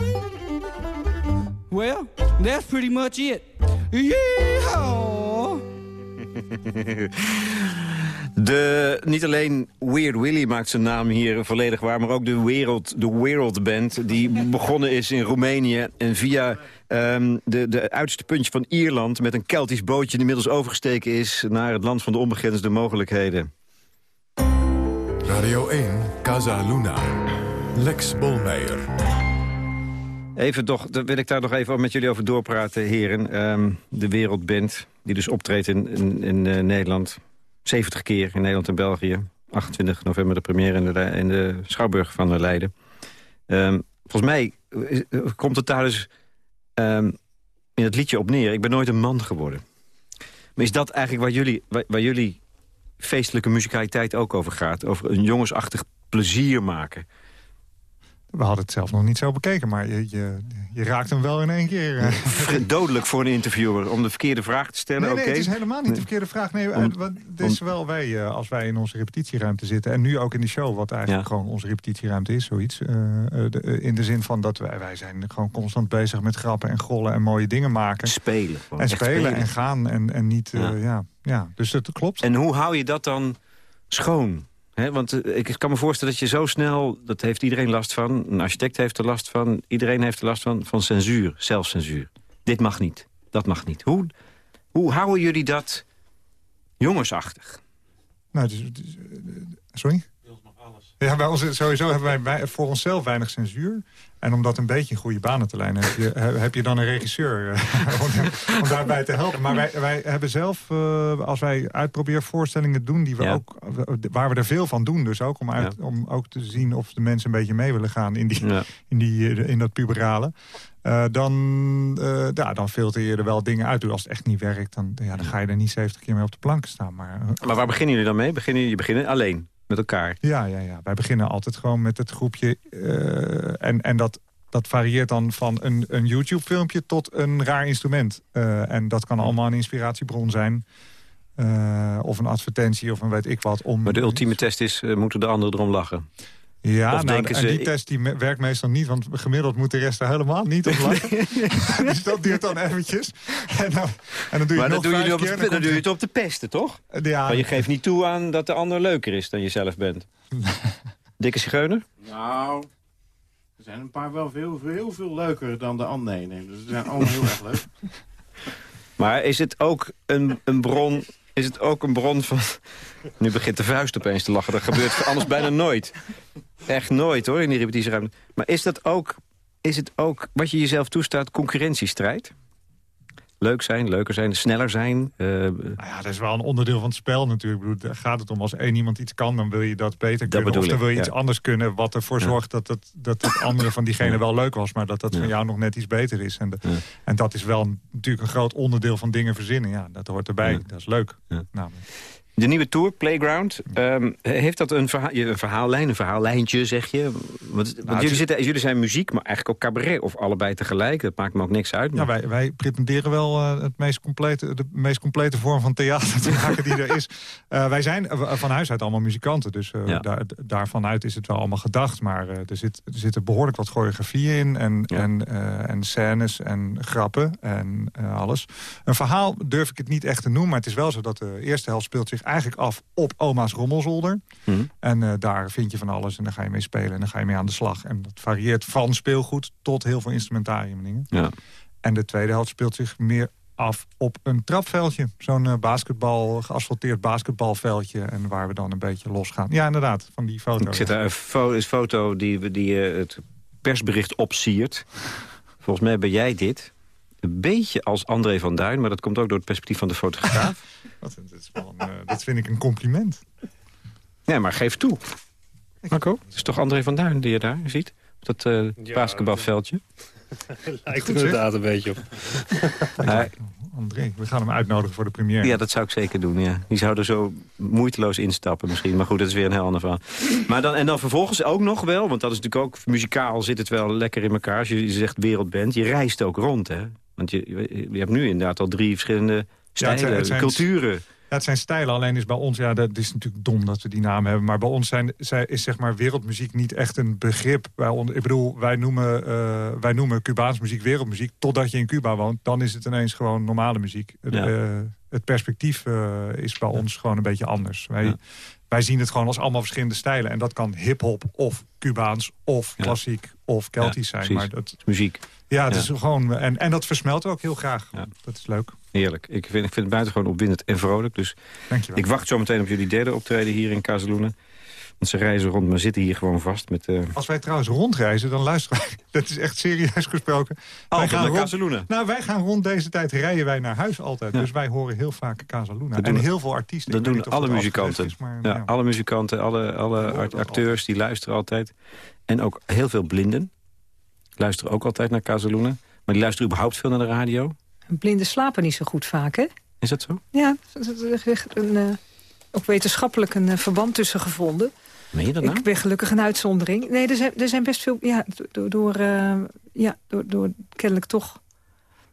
Well, that's pretty much it. Yeehaw! [laughs] De, niet alleen Weird Willy maakt zijn naam hier volledig waar... maar ook de Wereld, de Wereld Band, die [laughs] begonnen is in Roemenië... en via um, de, de uiterste puntje van Ierland... met een Keltisch bootje die inmiddels overgesteken is... naar het land van de onbegrensde mogelijkheden. Radio 1, Casa Luna. Lex Bolmeijer. Even toch, wil ik daar nog even met jullie over doorpraten, heren. Um, de Wereldband, die dus optreedt in, in, uh, Nederland. 70 keer in Nederland en België. 28 november de première in de, in de Schouwburg van Leiden. Um, volgens mij komt het daar dus um, in het liedje op neer. Ik ben nooit een man geworden. Maar is dat eigenlijk waar jullie, waar, waar jullie feestelijke muzikaliteit ook over gaat? Over een jongensachtig plezier maken... We hadden het zelf nog niet zo bekeken, maar je, je, je raakt hem wel in één keer. [laughs] Dodelijk voor een interviewer om de verkeerde vraag te stellen. Nee, nee het is helemaal niet de verkeerde vraag. Nee, Om- want het is wel wij, eh, als wij in onze repetitieruimte zitten... en nu ook in de show, wat eigenlijk gewoon onze repetitieruimte is, zoiets. eh, eh, de- in de zin van dat wij, wij zijn gewoon constant bezig met grappen en grollen... en mooie dingen maken. Spelen. gewoon, En spelen, en gaan en, en niet... Ja. ja. Ja, dus dat klopt. En hoe hou je dat dan schoon? Hè, want eh, ik kan me voorstellen dat je zo snel... dat heeft iedereen last van, een architect heeft er last van... iedereen heeft er last van, van censuur, zelfcensuur. Dit mag niet, dat mag niet. Hoe, hoe houden jullie dat jongensachtig? Nou, dus, dus, sorry? Ja, bij ons, sowieso hebben wij, wij voor onszelf weinig censuur. En om dat een beetje in goede banen te leiden... heb je, he- heb je dan een regisseur eh, [laughs] om, om daarbij te helpen. Maar wij, wij hebben zelf, eh, als wij uitprobeervoorstellingen doen... Die we Ja. ook, waar we er veel van doen, dus ook om, uit, om ook te zien... of de mensen een beetje mee willen gaan in, die, Ja. in, die, eh, in dat puberale... dan, ja, dan filter je er wel dingen uit. Als het echt niet werkt, dan, ja, dan ga je er niet 70 keer mee op de plank staan. Maar Maar waar beginnen jullie dan mee? Beginnen, je beginnen alleen, met elkaar. ja, ja, ja. Wij beginnen altijd gewoon met het groepje. eh, en en dat, dat varieert dan van een, een YouTube-filmpje tot een raar instrument. Eh, en dat kan allemaal een inspiratiebron zijn. Eh, of een advertentie of een weet ik wat. Om, Maar de ultieme test is, moeten de anderen erom lachen? Ja, of nou, en ze- die test die werkt meestal niet. Want gemiddeld moet de rest er helemaal niet op lachen. [laughs] [laughs] dus dat duurt dan eventjes. En dan, en dan doe je Maar het dan doe, je op, keer. het- en dan doe je komt het op de pesten, toch? er- ja, Maar je geeft niet toe aan dat de ander leuker is dan je zelf bent. [laughs] Dikke zigeuner? Nou, er zijn een paar wel veel, heel veel leuker dan de andere. Nee, nee, dus ze zijn allemaal heel erg leuk. Maar is het ook een, een bron... Is het ook een bron van... Nu begint de vuist opeens te lachen. Dat gebeurt anders bijna nooit. Echt nooit, hoor, in die repetitieruimte. Maar is dat ook... Is het ook, wat je jezelf toestaat, concurrentiestrijd? Leuk zijn, leuker zijn, sneller zijn. eh, Nou ja, dat is wel een onderdeel van het spel natuurlijk. Ik bedoel, daar gaat het om als één iemand iets kan, dan wil je dat beter kunnen. Of dan wil je ja. iets anders kunnen wat ervoor Ja. zorgt dat het, dat het andere van diegene wel leuk was. Maar dat dat van jou nog net iets beter is. En, de- en dat is wel een- natuurlijk een groot onderdeel van dingen verzinnen. Ja, dat hoort erbij. Dat is leuk. De nieuwe tour, Playground, ehm, heeft dat een, verhaal, een verhaallijn, een verhaallijntje, zeg je? Want, want het jullie, zitten, jullie zijn muziek, maar eigenlijk ook cabaret. Of allebei tegelijk, dat maakt me ook niks uit. Ja, wij, wij pretenderen wel eh, het meest complete, de meest complete vorm van theater te [laughs] maken die er is. Eh, wij zijn eh, van huis uit allemaal muzikanten. Dus Ja. daar, daarvanuit is het wel allemaal gedacht. Maar er, zit, er zitten behoorlijk wat choreografie in. En, Ja. en, en scènes en grappen en alles. Een verhaal durf ik het niet echt te noemen. Maar het is wel zo dat de eerste helft speelt zich eigenlijk af op oma's rommelzolder. Hm. En eh, daar vind je van alles en daar ga je mee spelen en dan ga je mee aan de slag. En dat varieert van speelgoed tot heel veel instrumentarium en dingen. Ja. En de tweede helft speelt zich meer af op een trapveldje. Zo'n eh, basketbal, geasfalteerd basketbalveldje. En waar we dan een beetje losgaan. Ja, inderdaad, van die foto. Ik zit daar een fo een foto die, we- die eh, het persbericht opsiert. Volgens mij ben jij dit. Een beetje als André van Duin, maar dat komt ook door het perspectief van de fotograaf. [laughs] Dat, dat is wel een, eh, dat vind ik een compliment. nee, maar geef toe. Marco, het is toch André van Duin die je daar ziet? Op dat eh, Ja, basketbalveldje. [laughs] Lijkt er inderdaad een beetje op. [laughs] André, we gaan hem uitnodigen voor de première. Ja, dat zou ik zeker doen, ja. Die zou er zo moeiteloos instappen misschien. Maar goed, dat is weer een heel ander verhaal. Maar dan, en dan vervolgens ook nog wel, want dat is natuurlijk ook... muzikaal zit het wel lekker in elkaar. Als je zegt wereldband, je reist ook rond, hè. Want je, je hebt nu inderdaad al drie verschillende stijlen, culturen... Ja, het zijn stijlen, alleen is bij ons, ja, dat is natuurlijk dom dat we die naam hebben. Maar bij ons zijn, is zeg maar wereldmuziek niet echt een begrip. Ons, ik bedoel, wij noemen, uh, wij noemen Cubaans muziek wereldmuziek. Totdat je in Cuba woont, dan is het ineens gewoon normale muziek. Ja. Uh, het perspectief uh, is bij ons gewoon een beetje anders. Wij. Wij zien het gewoon als allemaal verschillende stijlen. En dat kan hip-hop of Cubaans of klassiek of Keltisch zijn. Maar dat is muziek. Ja, het is gewoon, en, en dat versmelt ook heel graag. Dat is leuk. Heerlijk. Ik vind, ik vind het buitengewoon opwindend en vrolijk. Dus Dankjewel. ik wacht zo meteen op jullie derde optreden hier in Casaluna. Want ze reizen rond, maar zitten hier gewoon vast. Met, uh... Als wij trouwens rondreizen, dan luisteren wij. Dat is echt serieus gesproken. Oh, wij gaan naar Casaluna? Nou, wij gaan rond deze tijd rijden wij naar huis altijd. Ja. Dus wij horen heel vaak Casaluna. En heel veel artiesten. Dat doen alle muzikanten. Is, maar, ja, ja, Alle muzikanten, alle, alle acteurs, die luisteren altijd. En ook heel veel blinden. Luisteren ook altijd naar Casaluna. Maar die luisteren überhaupt veel naar de radio. Blinden slapen niet zo goed vaak, hè? Is dat zo? Ja, er is een, uh, ook wetenschappelijk een uh, verband tussen gevonden. Meen je dat nou? Ik ben gelukkig een uitzondering. Nee, er zijn, er zijn best veel... Ja, door, door, uh, ja, door, door kennelijk toch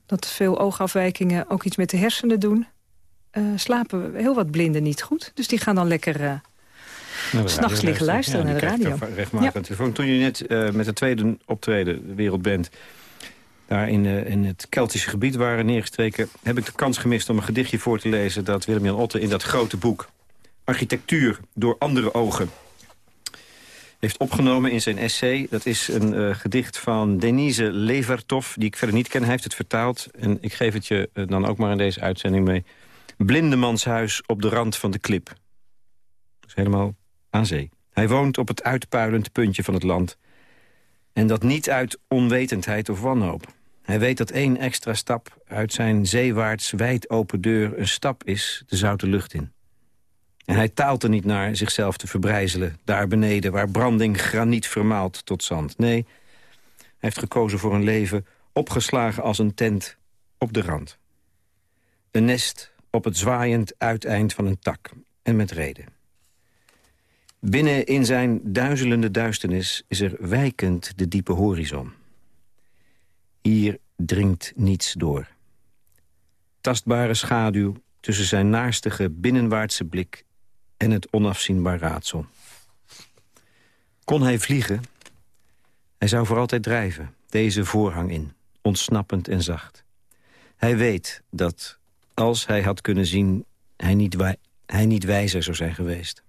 dat veel oogafwijkingen ook iets met de hersenen doen... slapen heel wat blinden niet goed. Dus die gaan dan lekker... Nou, S'nachts liggen luisteren ja, naar de radio. Ja. Toen je net met de tweede optreden Wereldband daar in, uh, in het Keltische gebied waren neergestreken... heb ik de kans gemist om een gedichtje voor te lezen... dat Willem-Jan Otte in dat grote boek... Architectuur door andere ogen heeft opgenomen in zijn essay. Dat is een uh, gedicht van Denise Levertov, die ik verder niet ken. Hij heeft het vertaald en ik geef het je uh, dan ook maar in deze uitzending mee. Blindemanshuis op de rand van de klip. Dat is helemaal aan zee. Hij woont op het uitpuilend puntje van het land... En dat niet uit onwetendheid of wanhoop. Hij weet dat één extra stap uit zijn zeewaarts wijd open deur... een stap is de zoute lucht in. En hij taalt er niet naar zichzelf te verbrijzelen... daar beneden, waar branding graniet vermaalt tot zand. Nee, hij heeft gekozen voor een leven opgeslagen als een tent op de rand. Een nest op het zwaaiend uiteind van een tak. En met reden. Binnen in zijn duizelende duisternis is er wijkend de diepe horizon. Hier dringt niets door. Tastbare schaduw tussen zijn naarstige binnenwaartse blik... en het onafzienbaar raadsel. Kon hij vliegen? Hij zou voor altijd drijven, deze voorhang in, ontsnappend en zacht. Hij weet dat, als hij had kunnen zien, hij niet, hij niet wijzer zou zijn geweest.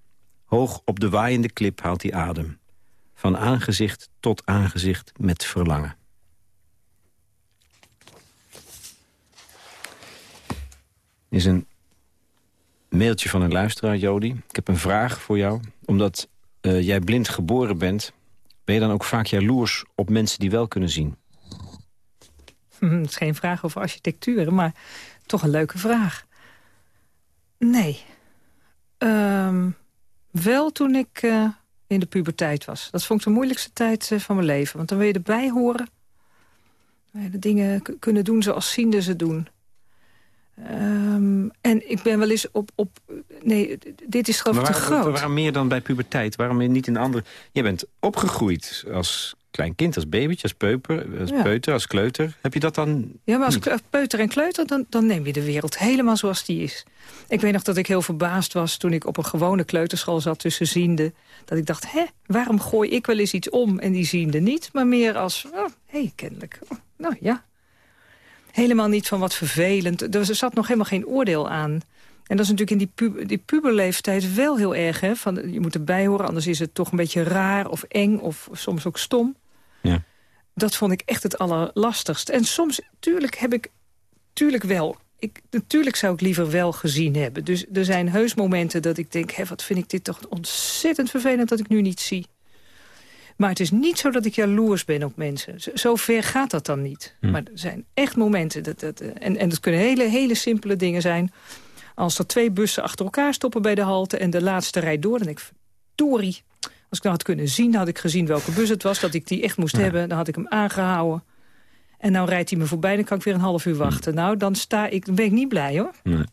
Hoog op de waaiende klip haalt hij adem. Van aangezicht tot aangezicht met verlangen. is een mailtje van een luisteraar, Jody. Ik heb een vraag voor jou. Omdat uh, jij blind geboren bent... ben je dan ook vaak jaloers op mensen die wel kunnen zien? Het is geen vraag over architectuur, maar toch een leuke vraag. Nee. Um, wel toen ik uh, in de puberteit was. Dat vond ik de moeilijkste tijd uh, van mijn leven. Want dan wil je erbij horen. De dingen kunnen doen zoals zienden ze doen. Um, en ik ben wel eens op... op nee, dit is gewoon te groot. Waarom meer dan bij puberteit? Waarom niet in andere... Je bent opgegroeid als klein kind, als babytje, als peuper, als ja. peuter, als kleuter. Heb je dat dan Ja, maar als niet? peuter en kleuter, dan, dan neem je de wereld helemaal zoals die is. Ik weet nog dat ik heel verbaasd was toen ik op een gewone kleuterschool zat tussen zienden. Dat ik dacht, hè, waarom gooi ik wel eens iets om en die ziende niet? Maar meer als, oh, hé, hey, kennelijk. Oh, nou ja. Helemaal niet van wat vervelend. Er zat nog helemaal geen oordeel aan. En dat is natuurlijk in die, pu die puberleeftijd wel heel erg. Hè? Van, je moet erbij horen, anders is het toch een beetje raar of eng... of soms ook stom. Ja. Dat vond ik echt het allerlastigst. En soms, tuurlijk heb ik, tuurlijk wel... Ik, natuurlijk zou ik liever wel gezien hebben. Dus er zijn heus momenten dat ik denk... Hé, wat vind ik dit toch ontzettend vervelend dat ik nu niet zie. Maar het is niet zo dat ik jaloers ben op mensen. Zo ver gaat dat dan niet. Hm. Maar er zijn echt momenten. Dat, dat, en, en dat kunnen hele, hele simpele dingen zijn. Als er twee bussen achter elkaar stoppen bij de halte... en de laatste rijdt door, dan denk ik... Tori, als ik nou had kunnen zien, had ik gezien welke bus het was... dat ik die echt moest ja. hebben, dan had ik hem aangehouden. En nou rijdt hij me voorbij, dan kan ik weer een half uur wachten. Nou, dan, sta ik, dan ben ik niet blij, hoor. Nee.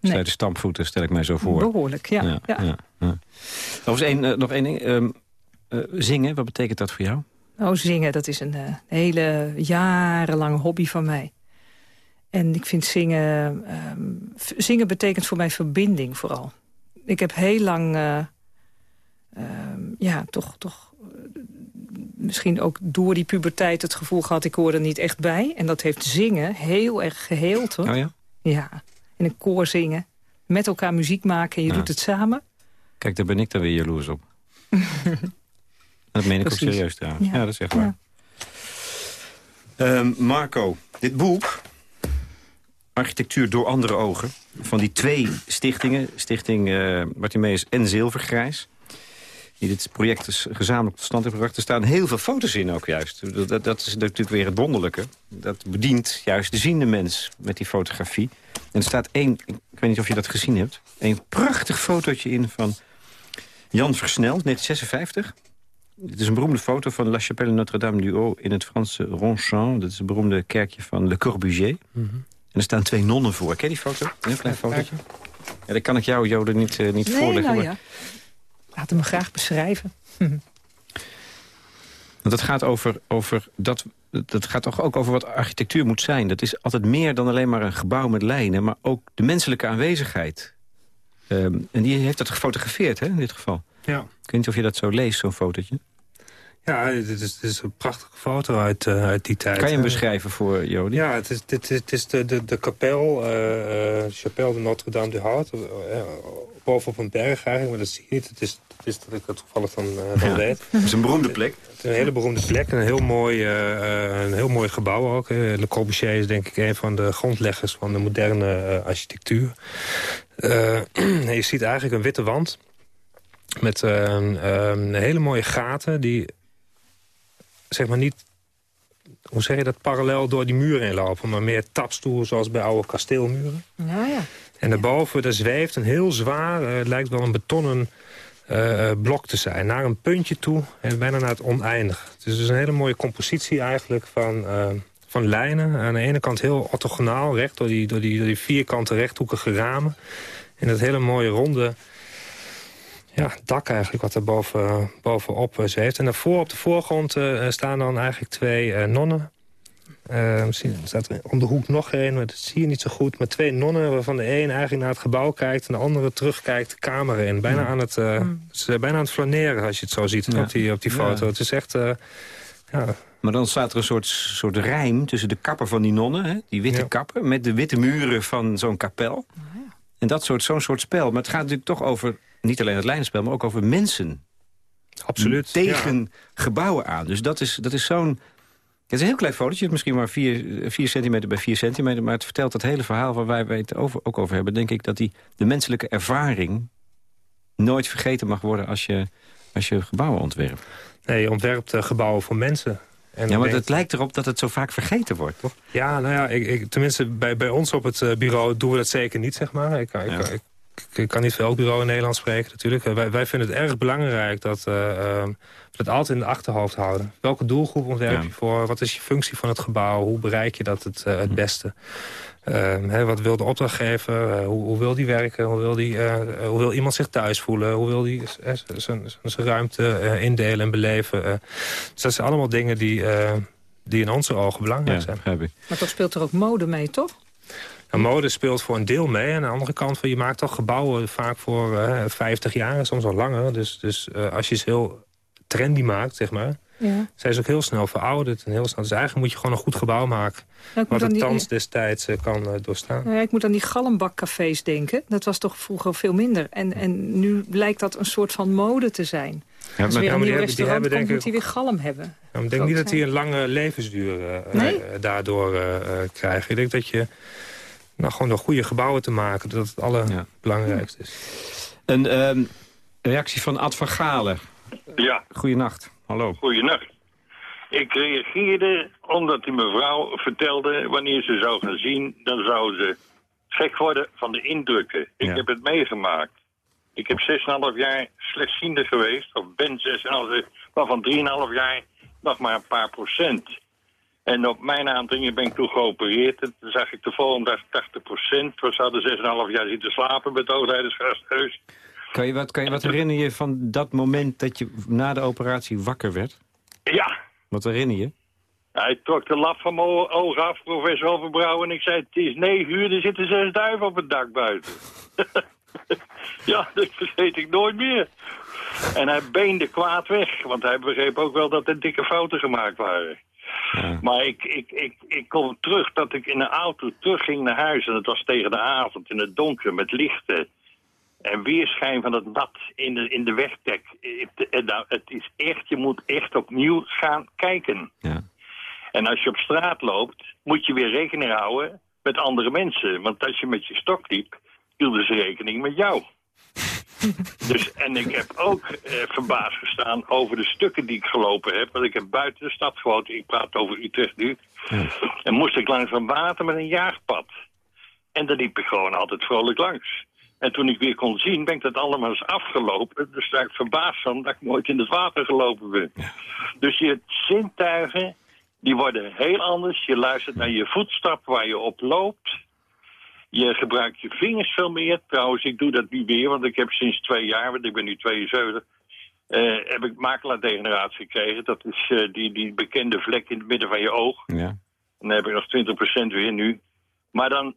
Nee. de stampvoeten, stel ik mij zo voor. Behoorlijk, ja. ja, ja. ja. Nog, eens een, nog één ding. Um, uh, zingen, wat betekent dat voor jou? Oh, zingen, dat is een uh, hele jarenlange hobby van mij. En ik vind zingen... Um, zingen betekent voor mij verbinding vooral. Ik heb heel lang... Uh, um, ja, toch... toch misschien ook door die puberteit het gevoel gehad... ik hoor er niet echt bij. En dat heeft zingen heel erg geheeld, hoor. Oh ja? Ja, in een koor zingen. Met elkaar muziek maken en je doet het samen. Kijk, daar ben ik dan weer jaloers op. [laughs] dat meen ik ook serieus trouwens. Ja, dat is echt waar. Uh, Marco, dit boek, Architectuur door andere ogen... van die twee stichtingen, Stichting uh, Bartimeus en Zilvergrijs die dit project dus gezamenlijk tot stand hebben gebracht. Er staan heel veel foto's in ook juist. Dat, dat is natuurlijk weer het wonderlijke. Dat bedient juist de ziende mens met die fotografie. En er staat één, ik weet niet of je dat gezien hebt... een prachtig fotootje in van Jan Versneld, 1956. Het is een beroemde foto van La Chapelle Notre-Dame du Haut... in het Franse Ronchamp. Dat is een beroemde kerkje van Le Corbusier. Mhm. En er staan twee nonnen voor. Ken je die foto? Een heel klein fotootje. Ja, dat kan ik jou, Jode, niet, uh, niet nee, voorleggen. Nou, ja. Laat hem graag beschrijven. [laughs] Want dat gaat, over, over dat, dat gaat toch ook over wat architectuur moet zijn. Dat is altijd meer dan alleen maar een gebouw met lijnen... maar ook de menselijke aanwezigheid. Um, en die heeft dat gefotografeerd, hè, in dit geval. Ja. Ik weet niet of je dat zo leest, zo'n fotootje. Ja, het is, het is, een prachtige foto uit, uh, uit die tijd. Kan je hem beschrijven voor Jody? Ja, het is, dit, is de, de, de kapel, uh, Chapelle de Notre-Dame du Hout. Uh, bovenop een berg eigenlijk, maar dat zie je niet. Het is, het is dat ik het toevallig dan, uh, dan weet. [laughs] Het is een beroemde plek. Het is een hele beroemde plek. Een heel mooi, een heel mooi gebouw ook. Le Corbusier is denk ik een van de grondleggers van de moderne architectuur. [clears throat] je ziet eigenlijk een witte wand met hele mooie gaten die zeg maar niet, hoe zeg je dat, parallel door die muren heen lopen. Maar meer tapstoel zoals bij oude kasteelmuren. Ja, ja. En daarboven, daar zweeft een heel zwaar, uh, het lijkt wel een betonnen uh, blok te zijn. Naar een puntje toe en bijna naar het oneindige. Dus het is een hele mooie compositie eigenlijk van, uh, van lijnen. Aan de ene kant heel orthogonaal, recht door die, door die, door die vierkante rechthoekige ramen. En dat hele mooie ronde ja, dak eigenlijk wat er boven, bovenop uh, zweeft. En daarvoor op de voorgrond uh, staan dan eigenlijk twee uh, nonnen. er staat er om de hoek nog één, maar dat zie je niet zo goed. Maar twee nonnen waarvan de een eigenlijk naar het gebouw kijkt... en de andere terugkijkt de kamer in. Bijna, aan, het, mm. bijna aan het flaneren als je het zo ziet op, die, op die foto. Het is echt... ja, maar dan staat er een soort, soort rijm tussen de kapper van die nonnen, hè? die witte ja. kapper... met de witte muren van zo'n kapel. En dat soort, zo'n soort spel. Maar het gaat natuurlijk toch over niet alleen het lijnenspel, maar ook over mensen. Absoluut. Tegen gebouwen aan. Dus dat is, dat is zo'n... Het is een heel klein fotootje, misschien maar 4 centimeter bij 4 centimeter... maar het vertelt het hele verhaal waar wij het over, ook over hebben... denk ik dat die, de menselijke ervaring nooit vergeten mag worden... als je, als je gebouwen ontwerpt. Nee, je ontwerpt uh, gebouwen voor mensen. En ja, maar het lijkt erop dat het zo vaak vergeten wordt, toch? Ja, nou ja, ik, ik, tenminste bij, bij ons op het uh, bureau doen we dat zeker niet, zeg maar. Ik, ja. ik, kan niet voor elk bureau in Nederland spreken natuurlijk. Wij, wij vinden het erg belangrijk dat uh, we het altijd in de achterhoofd houden. Welke doelgroep ontwerp je voor? Wat is je functie van het gebouw? Hoe bereik je dat het, uh, het beste? Uh, wat wil de opdrachtgever? Uh, hoe, hoe, wil die werken? Hoe wil, die, uh, hoe wil iemand zich thuis voelen? Hoe wil die zijn ruimte indelen en beleven? dus dat zijn allemaal dingen die, die in onze ogen belangrijk ja, zijn. Maar toch speelt er ook mode mee, toch? Nou, mode speelt voor een deel mee. Aan de andere kant, van, je maakt toch gebouwen vaak voor uh, 50 jaar, soms al langer. Dus, dus uh, als je ze heel trendy maakt, zeg maar... Ja. zijn ze ook heel snel verouderd. En heel snel. Dus eigenlijk moet je gewoon een goed gebouw maken. Ja, wat het thans destijds uh, kan uh, doorstaan. Nou ja, ik moet aan die galmbakcafés denken. Dat was toch vroeger veel minder. En, en nu lijkt dat een soort van mode te zijn. Ja, Als weer een nieuw restaurant komt, moet hij weer galm hebben. Ja, ik denk niet dat hij een lange levensduur nee? daardoor krijgt. Ik denk dat je nou, gewoon door goede gebouwen te maken. Dat het allerbelangrijkste is. Een um, reactie van Ad van Galen. Ja. Goedenacht. Hallo. Goedenacht. Ik reageerde omdat die mevrouw vertelde... wanneer ze zou gaan zien, dan zou ze gek worden van de indrukken. Ik heb het meegemaakt. Ik heb 6,5 jaar slechtziende geweest, of ben 6,5, maar van 3,5 jaar nog maar een paar procent. En op mijn aandringen ben ik toen geopereerd. En toen zag ik de volgende dag 80 procent. We zouden 6,5 jaar zitten slapen met oogleidersgasthuis. Kan je, wat, kan je wat herinner je van dat moment dat je na de operatie wakker werd? Ja, Wat herinner je? hij trok de lap van mijn o- oog af, professor Overbrouw. En ik zei, het is 9 uur, er zitten zes duiven op het dak buiten. [laughs] ja, dat vergeet ik nooit meer. En hij beende kwaad weg, want hij begreep ook wel dat er dikke fouten gemaakt waren. Maar ik, ik, ik, ik kom terug dat ik in een auto terugging naar huis. En het was tegen de avond in het donker met lichten. En weerschijn van het nat in de, in de wegdek. Het, het, nou, het is echt, je moet echt opnieuw gaan kijken. Ja. En als je op straat loopt, moet je weer rekening houden met andere mensen. Want als je met je stok liep, hielden ze rekening met jou. [laughs] Dus, en ik heb ook eh, verbaasd gestaan over de stukken die ik gelopen heb. Want ik heb buiten de stad gewoond. Ik praat over Utrecht nu. En moest ik langs een water met een jaagpad. En daar liep ik gewoon altijd vrolijk langs. En toen ik weer kon zien, ben ik dat allemaal eens afgelopen. Dus daar ik verbaasd van dat ik nooit in het water gelopen ben. Dus je zintuigen, die worden heel anders. Je luistert naar je voetstap waar je op loopt. Je gebruikt je vingers veel meer. Trouwens, ik doe dat niet meer, want ik heb sinds twee jaar, want ik ben nu 72... eh, heb ik makelaardegeneratie gekregen. Dat is eh, die, die bekende vlek in het midden van je oog. Ja. En dan heb ik nog 20% weer nu. Maar dan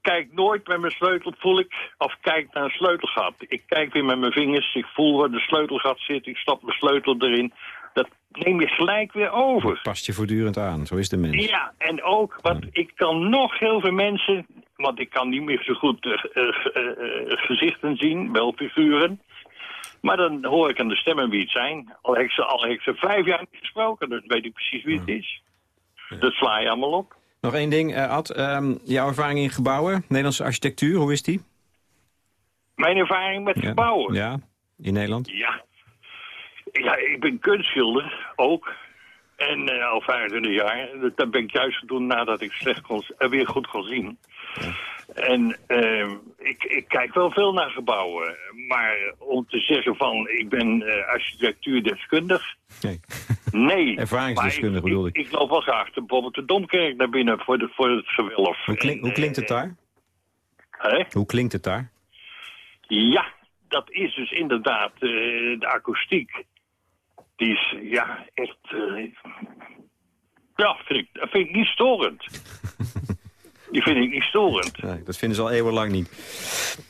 kijk nooit met mijn sleutel, voel ik, of kijk naar een sleutelgat. Ik kijk weer met mijn vingers, ik voel waar de sleutelgat zit, ik stap mijn sleutel erin. Dat neem je gelijk weer over. Past je voortdurend aan, zo is de mens. Ja, en ook, wat ik kan nog heel veel mensen, want ik kan niet meer zo goed eh, eh, eh, gezichten zien, wel figuren. Maar dan hoor ik aan de stemmen wie het zijn. Al heb ik ze, al heb ik ze vijf jaar niet gesproken, dan weet ik precies wie het is. Dat sla je allemaal op. Nog één ding, eh, Ad. ehm, jouw ervaring in gebouwen, Nederlandse architectuur, hoe is die? Mijn ervaring met Ja. gebouwen. Ja, in Nederland? Ja. Ja, ik ben kunstschilder ook. En eh, al 25 jaar. Dat, ben ik juist gedaan nadat ik slecht kon, eh, weer goed kon zien. En eh, ik, ik kijk wel veel naar gebouwen. Maar om te zeggen van ik ben architectuurdeskundig. Nee. [laughs] Nee. Ervaringsdeskundig Maar bedoel ik. Ik loop wel graag de, bijvoorbeeld de Domkerk naar binnen voor, de, voor het gewelf. Hoe, klink- hoe klinkt het daar? Hè? Hoe klinkt het daar? Ja, dat is dus inderdaad eh, de akoestiek. Die is, ja, echt... eh, ja, vind ik, dat vind ik niet storend. [laughs] Die vind ik niet storend. Nee, dat vinden ze al eeuwenlang niet.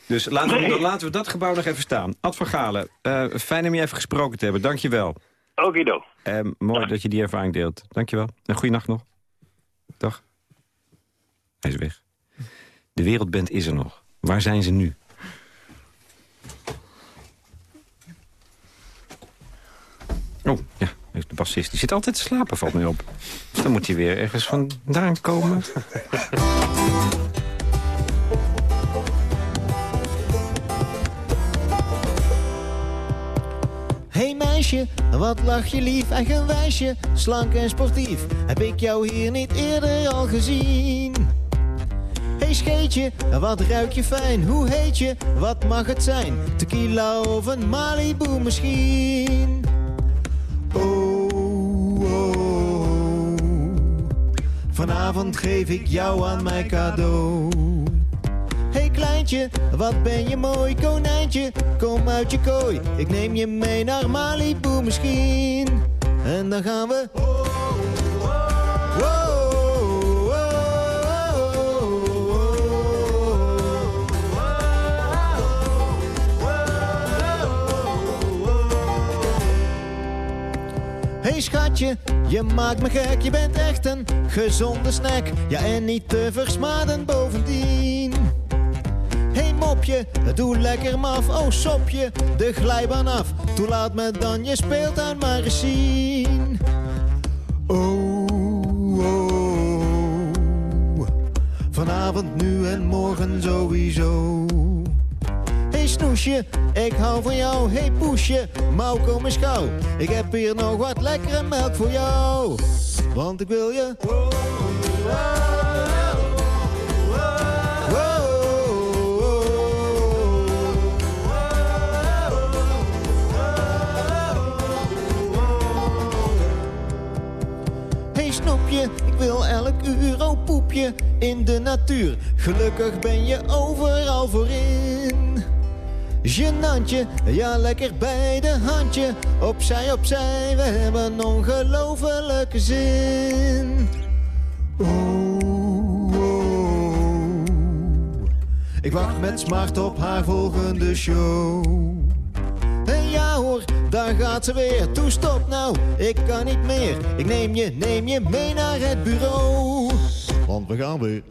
Dus laten we, laten we dat gebouw nog even staan. Ad van Galen, eh, fijn om je even gesproken te hebben. Dank je wel. Okido. Eh, mooi dat je die ervaring deelt. Dank je wel. En goeienacht nog. Dag. Hij is weg. De wereldband is er nog. Waar zijn ze nu? Oh, ja. De bassist die zit altijd te slapen, valt mij op. Dus dan moet hij weer ergens vandaan komen. Wat lach je lief, eigenwijsje, slank en sportief. Heb ik jou hier niet eerder al gezien? Hey scheetje, wat ruik je fijn, hoe heet je, wat mag het zijn? Tequila of een Malibu misschien? Oh, oh, vanavond geef ik jou aan mijn cadeau. Wat ben je mooi konijntje, kom uit je kooi. Ik neem je mee naar Malibu misschien. En dan gaan we... Hey schatje, je maakt me gek, je bent echt een gezonde snack. Ja, en niet te versmaden bovendien. Mopje, doe lekker maf, oh sopje, de glijbaan af. Toe laat me dan je speeltuin maar eens zien. Oh, oh, vanavond, nu en morgen sowieso. Hey snoesje, ik hou van jou. Hey poesje, mouw kom eens gauw. Ik heb hier nog wat lekkere melk voor jou. Want ik wil je... Hey snoepje, natuur. Gelukkig ben je overal voorin. Genantje, ja lekker bij de handje. Opzij, opzij, we hebben ongelofelijke zin. Oh, oh. Ik wacht met smart op haar volgende show. En ja hoor, daar gaat ze weer. Toe stop nou, ik kan niet meer. Ik neem je, neem je mee naar het bureau. Want we gaan weer.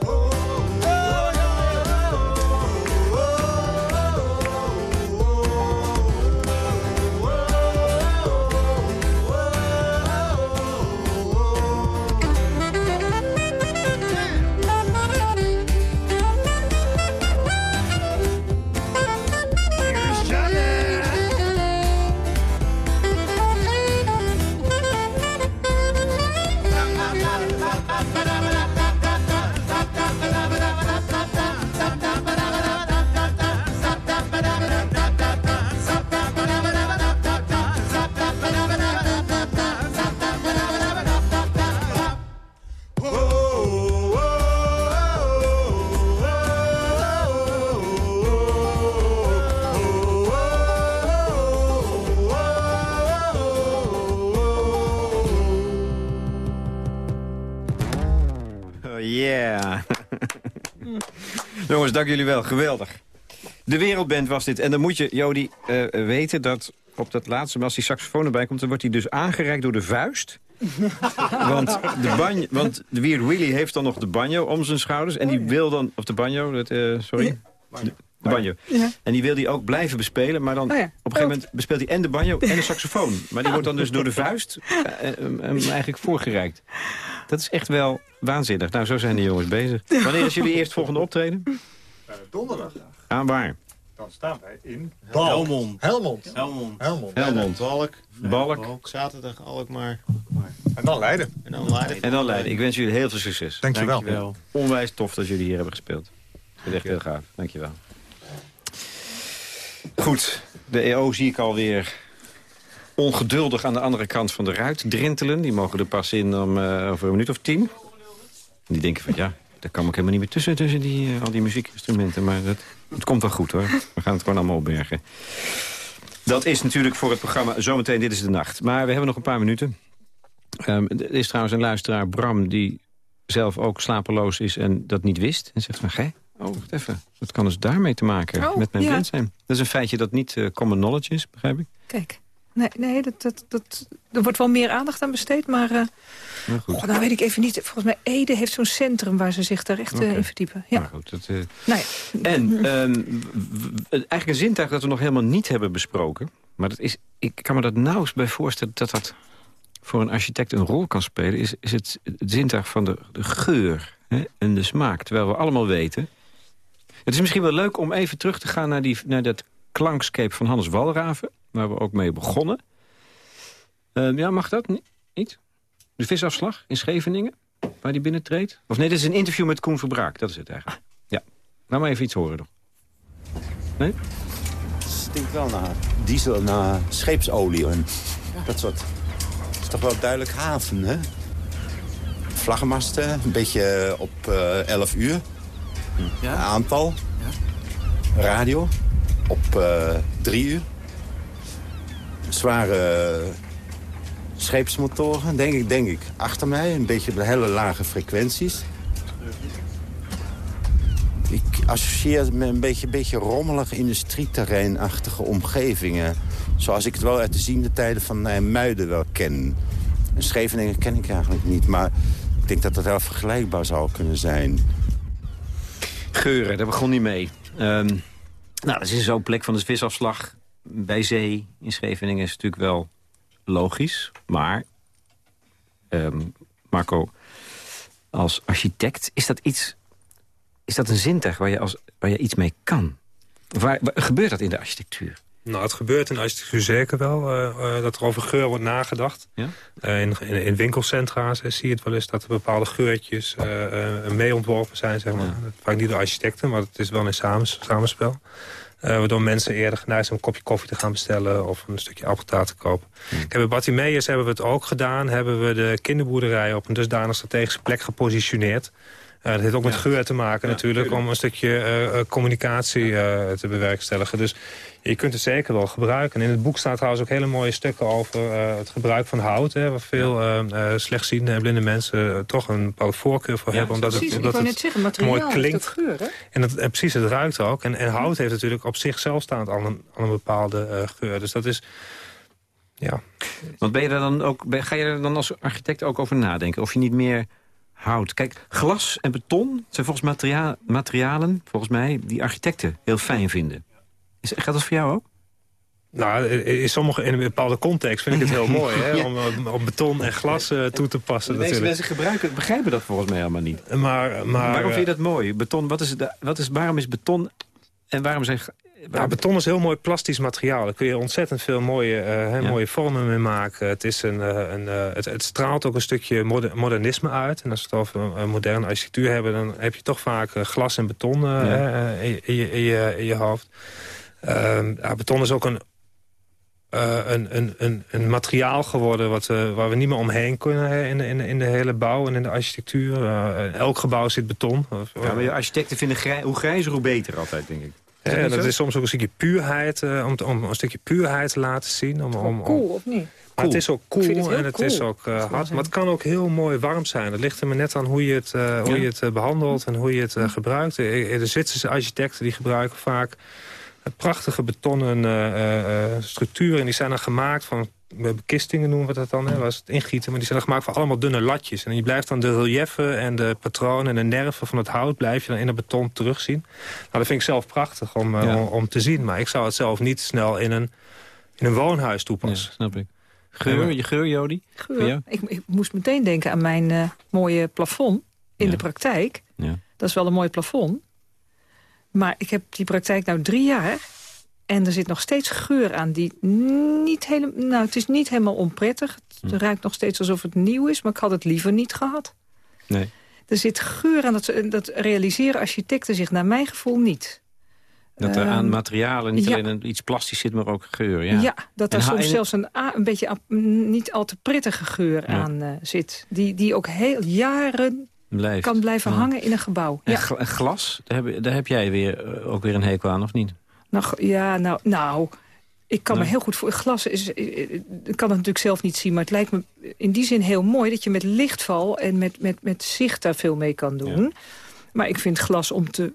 Dank jullie wel. Geweldig. De Wereldband was dit. En dan moet je, Jody, eh, weten dat op dat laatste... maar als die saxofoon erbij komt, dan wordt hij dus aangereikt door de vuist. [laughs] want, de banjo, want de Weird Willy heeft dan nog de banjo om zijn schouders. En die wil dan... Of de banjo, dat, eh, sorry. De, de banjo. Ja. En die wil die ook blijven bespelen. Maar dan Oh ja. op een gegeven moment bespeelt hij en de banjo en de saxofoon. Maar die wordt dan dus door de vuist eh, eigenlijk voorgereikt. Dat is echt wel waanzinnig. Nou, zo zijn die jongens bezig. [laughs] Wanneer is jullie eerst volgende optreden? Donderdag. Aan waar? Dan staan wij in... Helmond. Helmond. Helmond. Helmond. Helmond. Balk. Balk. Zaterdag Alkmaar. En dan Leiden. En dan Leiden. En dan Leiden. Ik wens jullie heel veel succes. Dankjewel. Dankjewel. Onwijs tof dat jullie hier hebben gespeeld. Ik vind het echt heel gaaf. Dankjewel. Goed, de EO zie ik alweer ongeduldig aan de andere kant van de ruit drintelen. Die mogen er pas in om, eh, over een minuut of tien. Die denken van ja, daar kan ik helemaal niet meer tussen, tussen die, eh, al die muziekinstrumenten. Maar dat, het komt wel goed hoor. We gaan het gewoon allemaal opbergen. Dat is natuurlijk voor het programma Zometeen Dit is de Nacht. Maar we hebben nog een paar minuten. Ehm, er is trouwens een luisteraar, Bram, die zelf ook slapeloos is en dat niet wist. En zegt van, gij, oh, wacht even. Dat kan dus daarmee te maken Oh, met mijn ja. zijn. Dat is een feitje dat niet eh, common knowledge is, begrijp ik. Kijk, nee, nee dat, dat, dat, er wordt wel meer aandacht aan besteed, maar... Maar goed. goh, nou weet ik even niet. Volgens mij Ede heeft zo'n centrum waar ze zich daar echt eh, Oké. in verdiepen. Ja. Maar goed, dat, eh, Nou ja. En ehm, eigenlijk een zintuig dat we nog helemaal niet hebben besproken. Maar dat is, ik kan me dat nauwelijks bij voorstellen dat dat voor een architect een rol kan spelen. Is, is het, het zintuig van de, de geur hè, en de smaak. Terwijl we allemaal weten. Het is misschien wel leuk om even terug te gaan naar, die, naar dat klankscape van Hannes Walraven. Waar we ook mee begonnen. Ehm, ja, mag dat? Ni- Niet? De visafslag in Scheveningen, waar die binnentreedt? Of nee, dit is een interview met Koen Verbraak. Dat is het eigenlijk. Ja. Laat maar even iets horen nog. Nee? Het stinkt wel naar diesel, naar scheepsolie en dat soort. Het is toch wel duidelijk haven, hè? Vlaggenmasten, een beetje op eh 11 uur. Ja? Aantal. Radio op eh 3 uur. Zware scheepsmotoren, denk ik, denk ik. Achter mij, een beetje op hele lage frequenties. Ik associeer het met een beetje, beetje rommelig industrieterreinachtige omgevingen. Zoals ik het wel uit de ziende tijden van Nijmuiden wel ken. En Scheveningen ken ik eigenlijk niet, maar ik denk dat dat wel vergelijkbaar zou kunnen zijn. Geuren, daar begon hij mee. Ehm, nou, dat is zo'n plek van de visafslag bij zee in Scheveningen is natuurlijk wel logisch. Maar, ehm, Marco, als architect, is dat iets... Is dat een zintuig waar je, als, waar je iets mee kan? Waar, waar- gebeurt dat in de architectuur? Nou, het gebeurt in de architectuur zeker wel. eh, eh, dat er over geur wordt nagedacht. Ja? Eh, in, in, in winkelcentra's zie je het wel eens dat er bepaalde geurtjes mee ontworpen zijn. Zeg maar. Vaak niet door architecten, maar het is wel een samens, samenspel. Uh, waardoor mensen eerder geneigd zijn om een kopje koffie te gaan bestellen... of een stukje appeltaart te kopen. Hmm. Kijk, bij Bartimeus hebben we het ook gedaan. Hebben we de kinderboerderij op een dusdanig strategische plek gepositioneerd. Uh, dat heeft ook met geur te maken natuurlijk... om een stukje uh, communicatie te bewerkstelligen. Dus je kunt het zeker wel gebruiken. in het boek staat trouwens ook hele mooie stukken over het gebruik van hout. Hè, waar veel ja. slechtziende en blinde mensen toch een bepaalde voorkeur voor hebben. Omdat precies, het, omdat ik het zeggen, mooi klinkt. Geur, hè? En, dat, en precies, het ruikt ook. En, en hout heeft natuurlijk op zichzelf staand al een, al een bepaalde geur. Dus dat is... Ja. Want ben je er dan ook, ga je er dan als architect ook over nadenken? Of je niet meer hout. Kijk, glas en beton zijn volgens materia materialen, volgens mij, die architecten heel fijn vinden. Is, gaat dat voor jou ook? Nou, in, sommige, in een bepaalde context vind ik het heel [laughs] mooi hè, om op beton en glas uh, toe te passen. De meeste mensen gebruiken, begrijpen dat volgens mij helemaal niet. Maar, maar, waarom vind je dat mooi? Beton, wat is, de, wat is, waarom is beton en waarom zijn nou, beton is heel mooi plastisch materiaal. Daar kun je ontzettend veel mooie, uh, mooie vormen mee maken. Het, is een, uh, een, uh, het, het, straalt ook een stukje modernisme uit. En als we het over een moderne architectuur hebben... dan heb je toch vaak glas en beton ja. in, je, in, je, in, je, hoofd. Ehm, ja, beton is ook een, een, een, een, een, materiaal geworden wat, waar we niet meer omheen kunnen in, in, in de hele bouw en in de architectuur. in elk gebouw zit beton. Ja, maar architecten vinden grij, hoe grijzer hoe beter altijd, denk ik. Ja, dat is soms ook een stukje puurheid, uh, om, om, een stukje puurheid te laten zien. Om, om, cool, of niet? Maar het is ook cool en het is ook uh, hard. Maar het kan ook heel mooi warm zijn. Het ligt er maar net aan hoe je het, uh, hoe je het behandelt en hoe je het gebruikt. De Zwitserse architecten die gebruiken vaak prachtige betonnen structuren. En die zijn dan gemaakt van bekistingen noemen we dat dan, hè, was het ingieten. Maar die zijn dan gemaakt van allemaal dunne latjes. En je blijft dan de relieven en de patronen en de nerven van het hout... blijf je dan in het beton terugzien. Nou, dat vind ik zelf prachtig om, eh, om, om, te zien. Maar ik zou het zelf niet snel in een, in een woonhuis toepassen. snap ik. Geur, je geur, Jody? Geur. Ik, ik, moest meteen denken aan mijn uh, mooie plafond in de praktijk. Ja. Dat is wel een mooi plafond. Maar ik heb die praktijk nou drie jaar... En er zit nog steeds geur aan die niet helemaal... Nou, het is niet helemaal onprettig. Het hm. ruikt nog steeds alsof het nieuw is, maar ik had het liever niet gehad. Nee. Er zit geur aan, dat, dat realiseren architecten zich naar mijn gevoel niet. Dat er aan ehm, materialen niet alleen een, iets plastisch zit, maar ook geur. Ja, ja dat er soms zelfs een, een beetje niet al te prettige geur aan uh, zit. Die, die ook heel jaren Blijft. kan blijven hangen in een gebouw. En, ja. glas, daar heb, daar heb jij weer, eh, ook weer een hekel aan, of niet? Nou, ja, nou, nou ik kan me heel goed voor... Glas is, ik kan het natuurlijk zelf niet zien, maar het lijkt me in die zin heel mooi... dat je met lichtval en met, met, met zicht daar veel mee kan doen. Maar ik vind glas om te,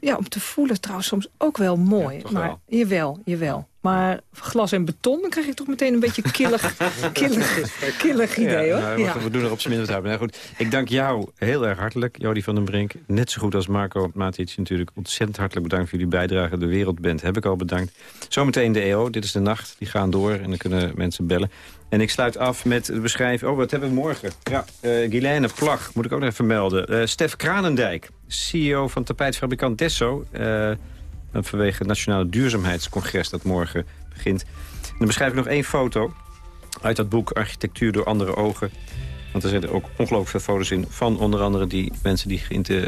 ja, om te voelen trouwens soms ook wel mooi. Ja, maar, wel. Jawel, jawel. Maar glas en beton, dan krijg ik toch meteen een beetje killig, [laughs] killig, killig idee, hoor. Nou, ja. We doen er op zijn minst hebben. Nou, goed, ik dank jou heel erg hartelijk, Jody van den Brink. Net zo goed als Marco Matic natuurlijk. Ontzettend hartelijk bedankt voor jullie bijdrage. De Wereldband heb ik al bedankt. Zometeen de EO, dit is de nacht. Die gaan door en dan kunnen mensen bellen. En ik sluit af met het beschrijven... Oh, wat hebben we morgen? Ja, uh, Guilaine Plag, moet ik ook nog even melden. Uh, Stef Kranendijk, CEO van tapijtfabrikant Desso... Uh, vanwege het Nationale Duurzaamheidscongres dat morgen begint. Dan beschrijf ik nog één foto uit dat boek Architectuur door andere ogen. Want er zitten ook ongelooflijk veel foto's in van onder andere die mensen die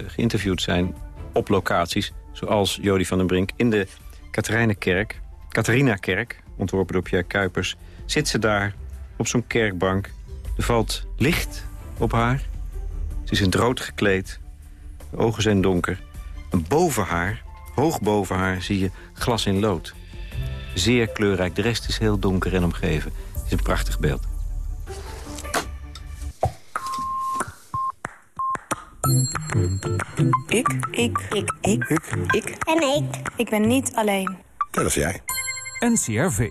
geïnterviewd zijn op locaties. Zoals Jody van den Brink in de Katerijnenkerk, Katharina-kerk, ontworpen door Pierre Kuipers. Zit ze daar op zo'n kerkbank. Er valt licht op haar. Ze is in het rood gekleed. De ogen zijn donker. En boven haar Hoog boven haar zie je glas in lood. Zeer kleurrijk, de rest is heel donker en omgeven. Het is een prachtig beeld. Ik. Ik. Ik. Ik. Ik. Ik. En ik. Ik ben niet alleen. Dat is jij. NCRV.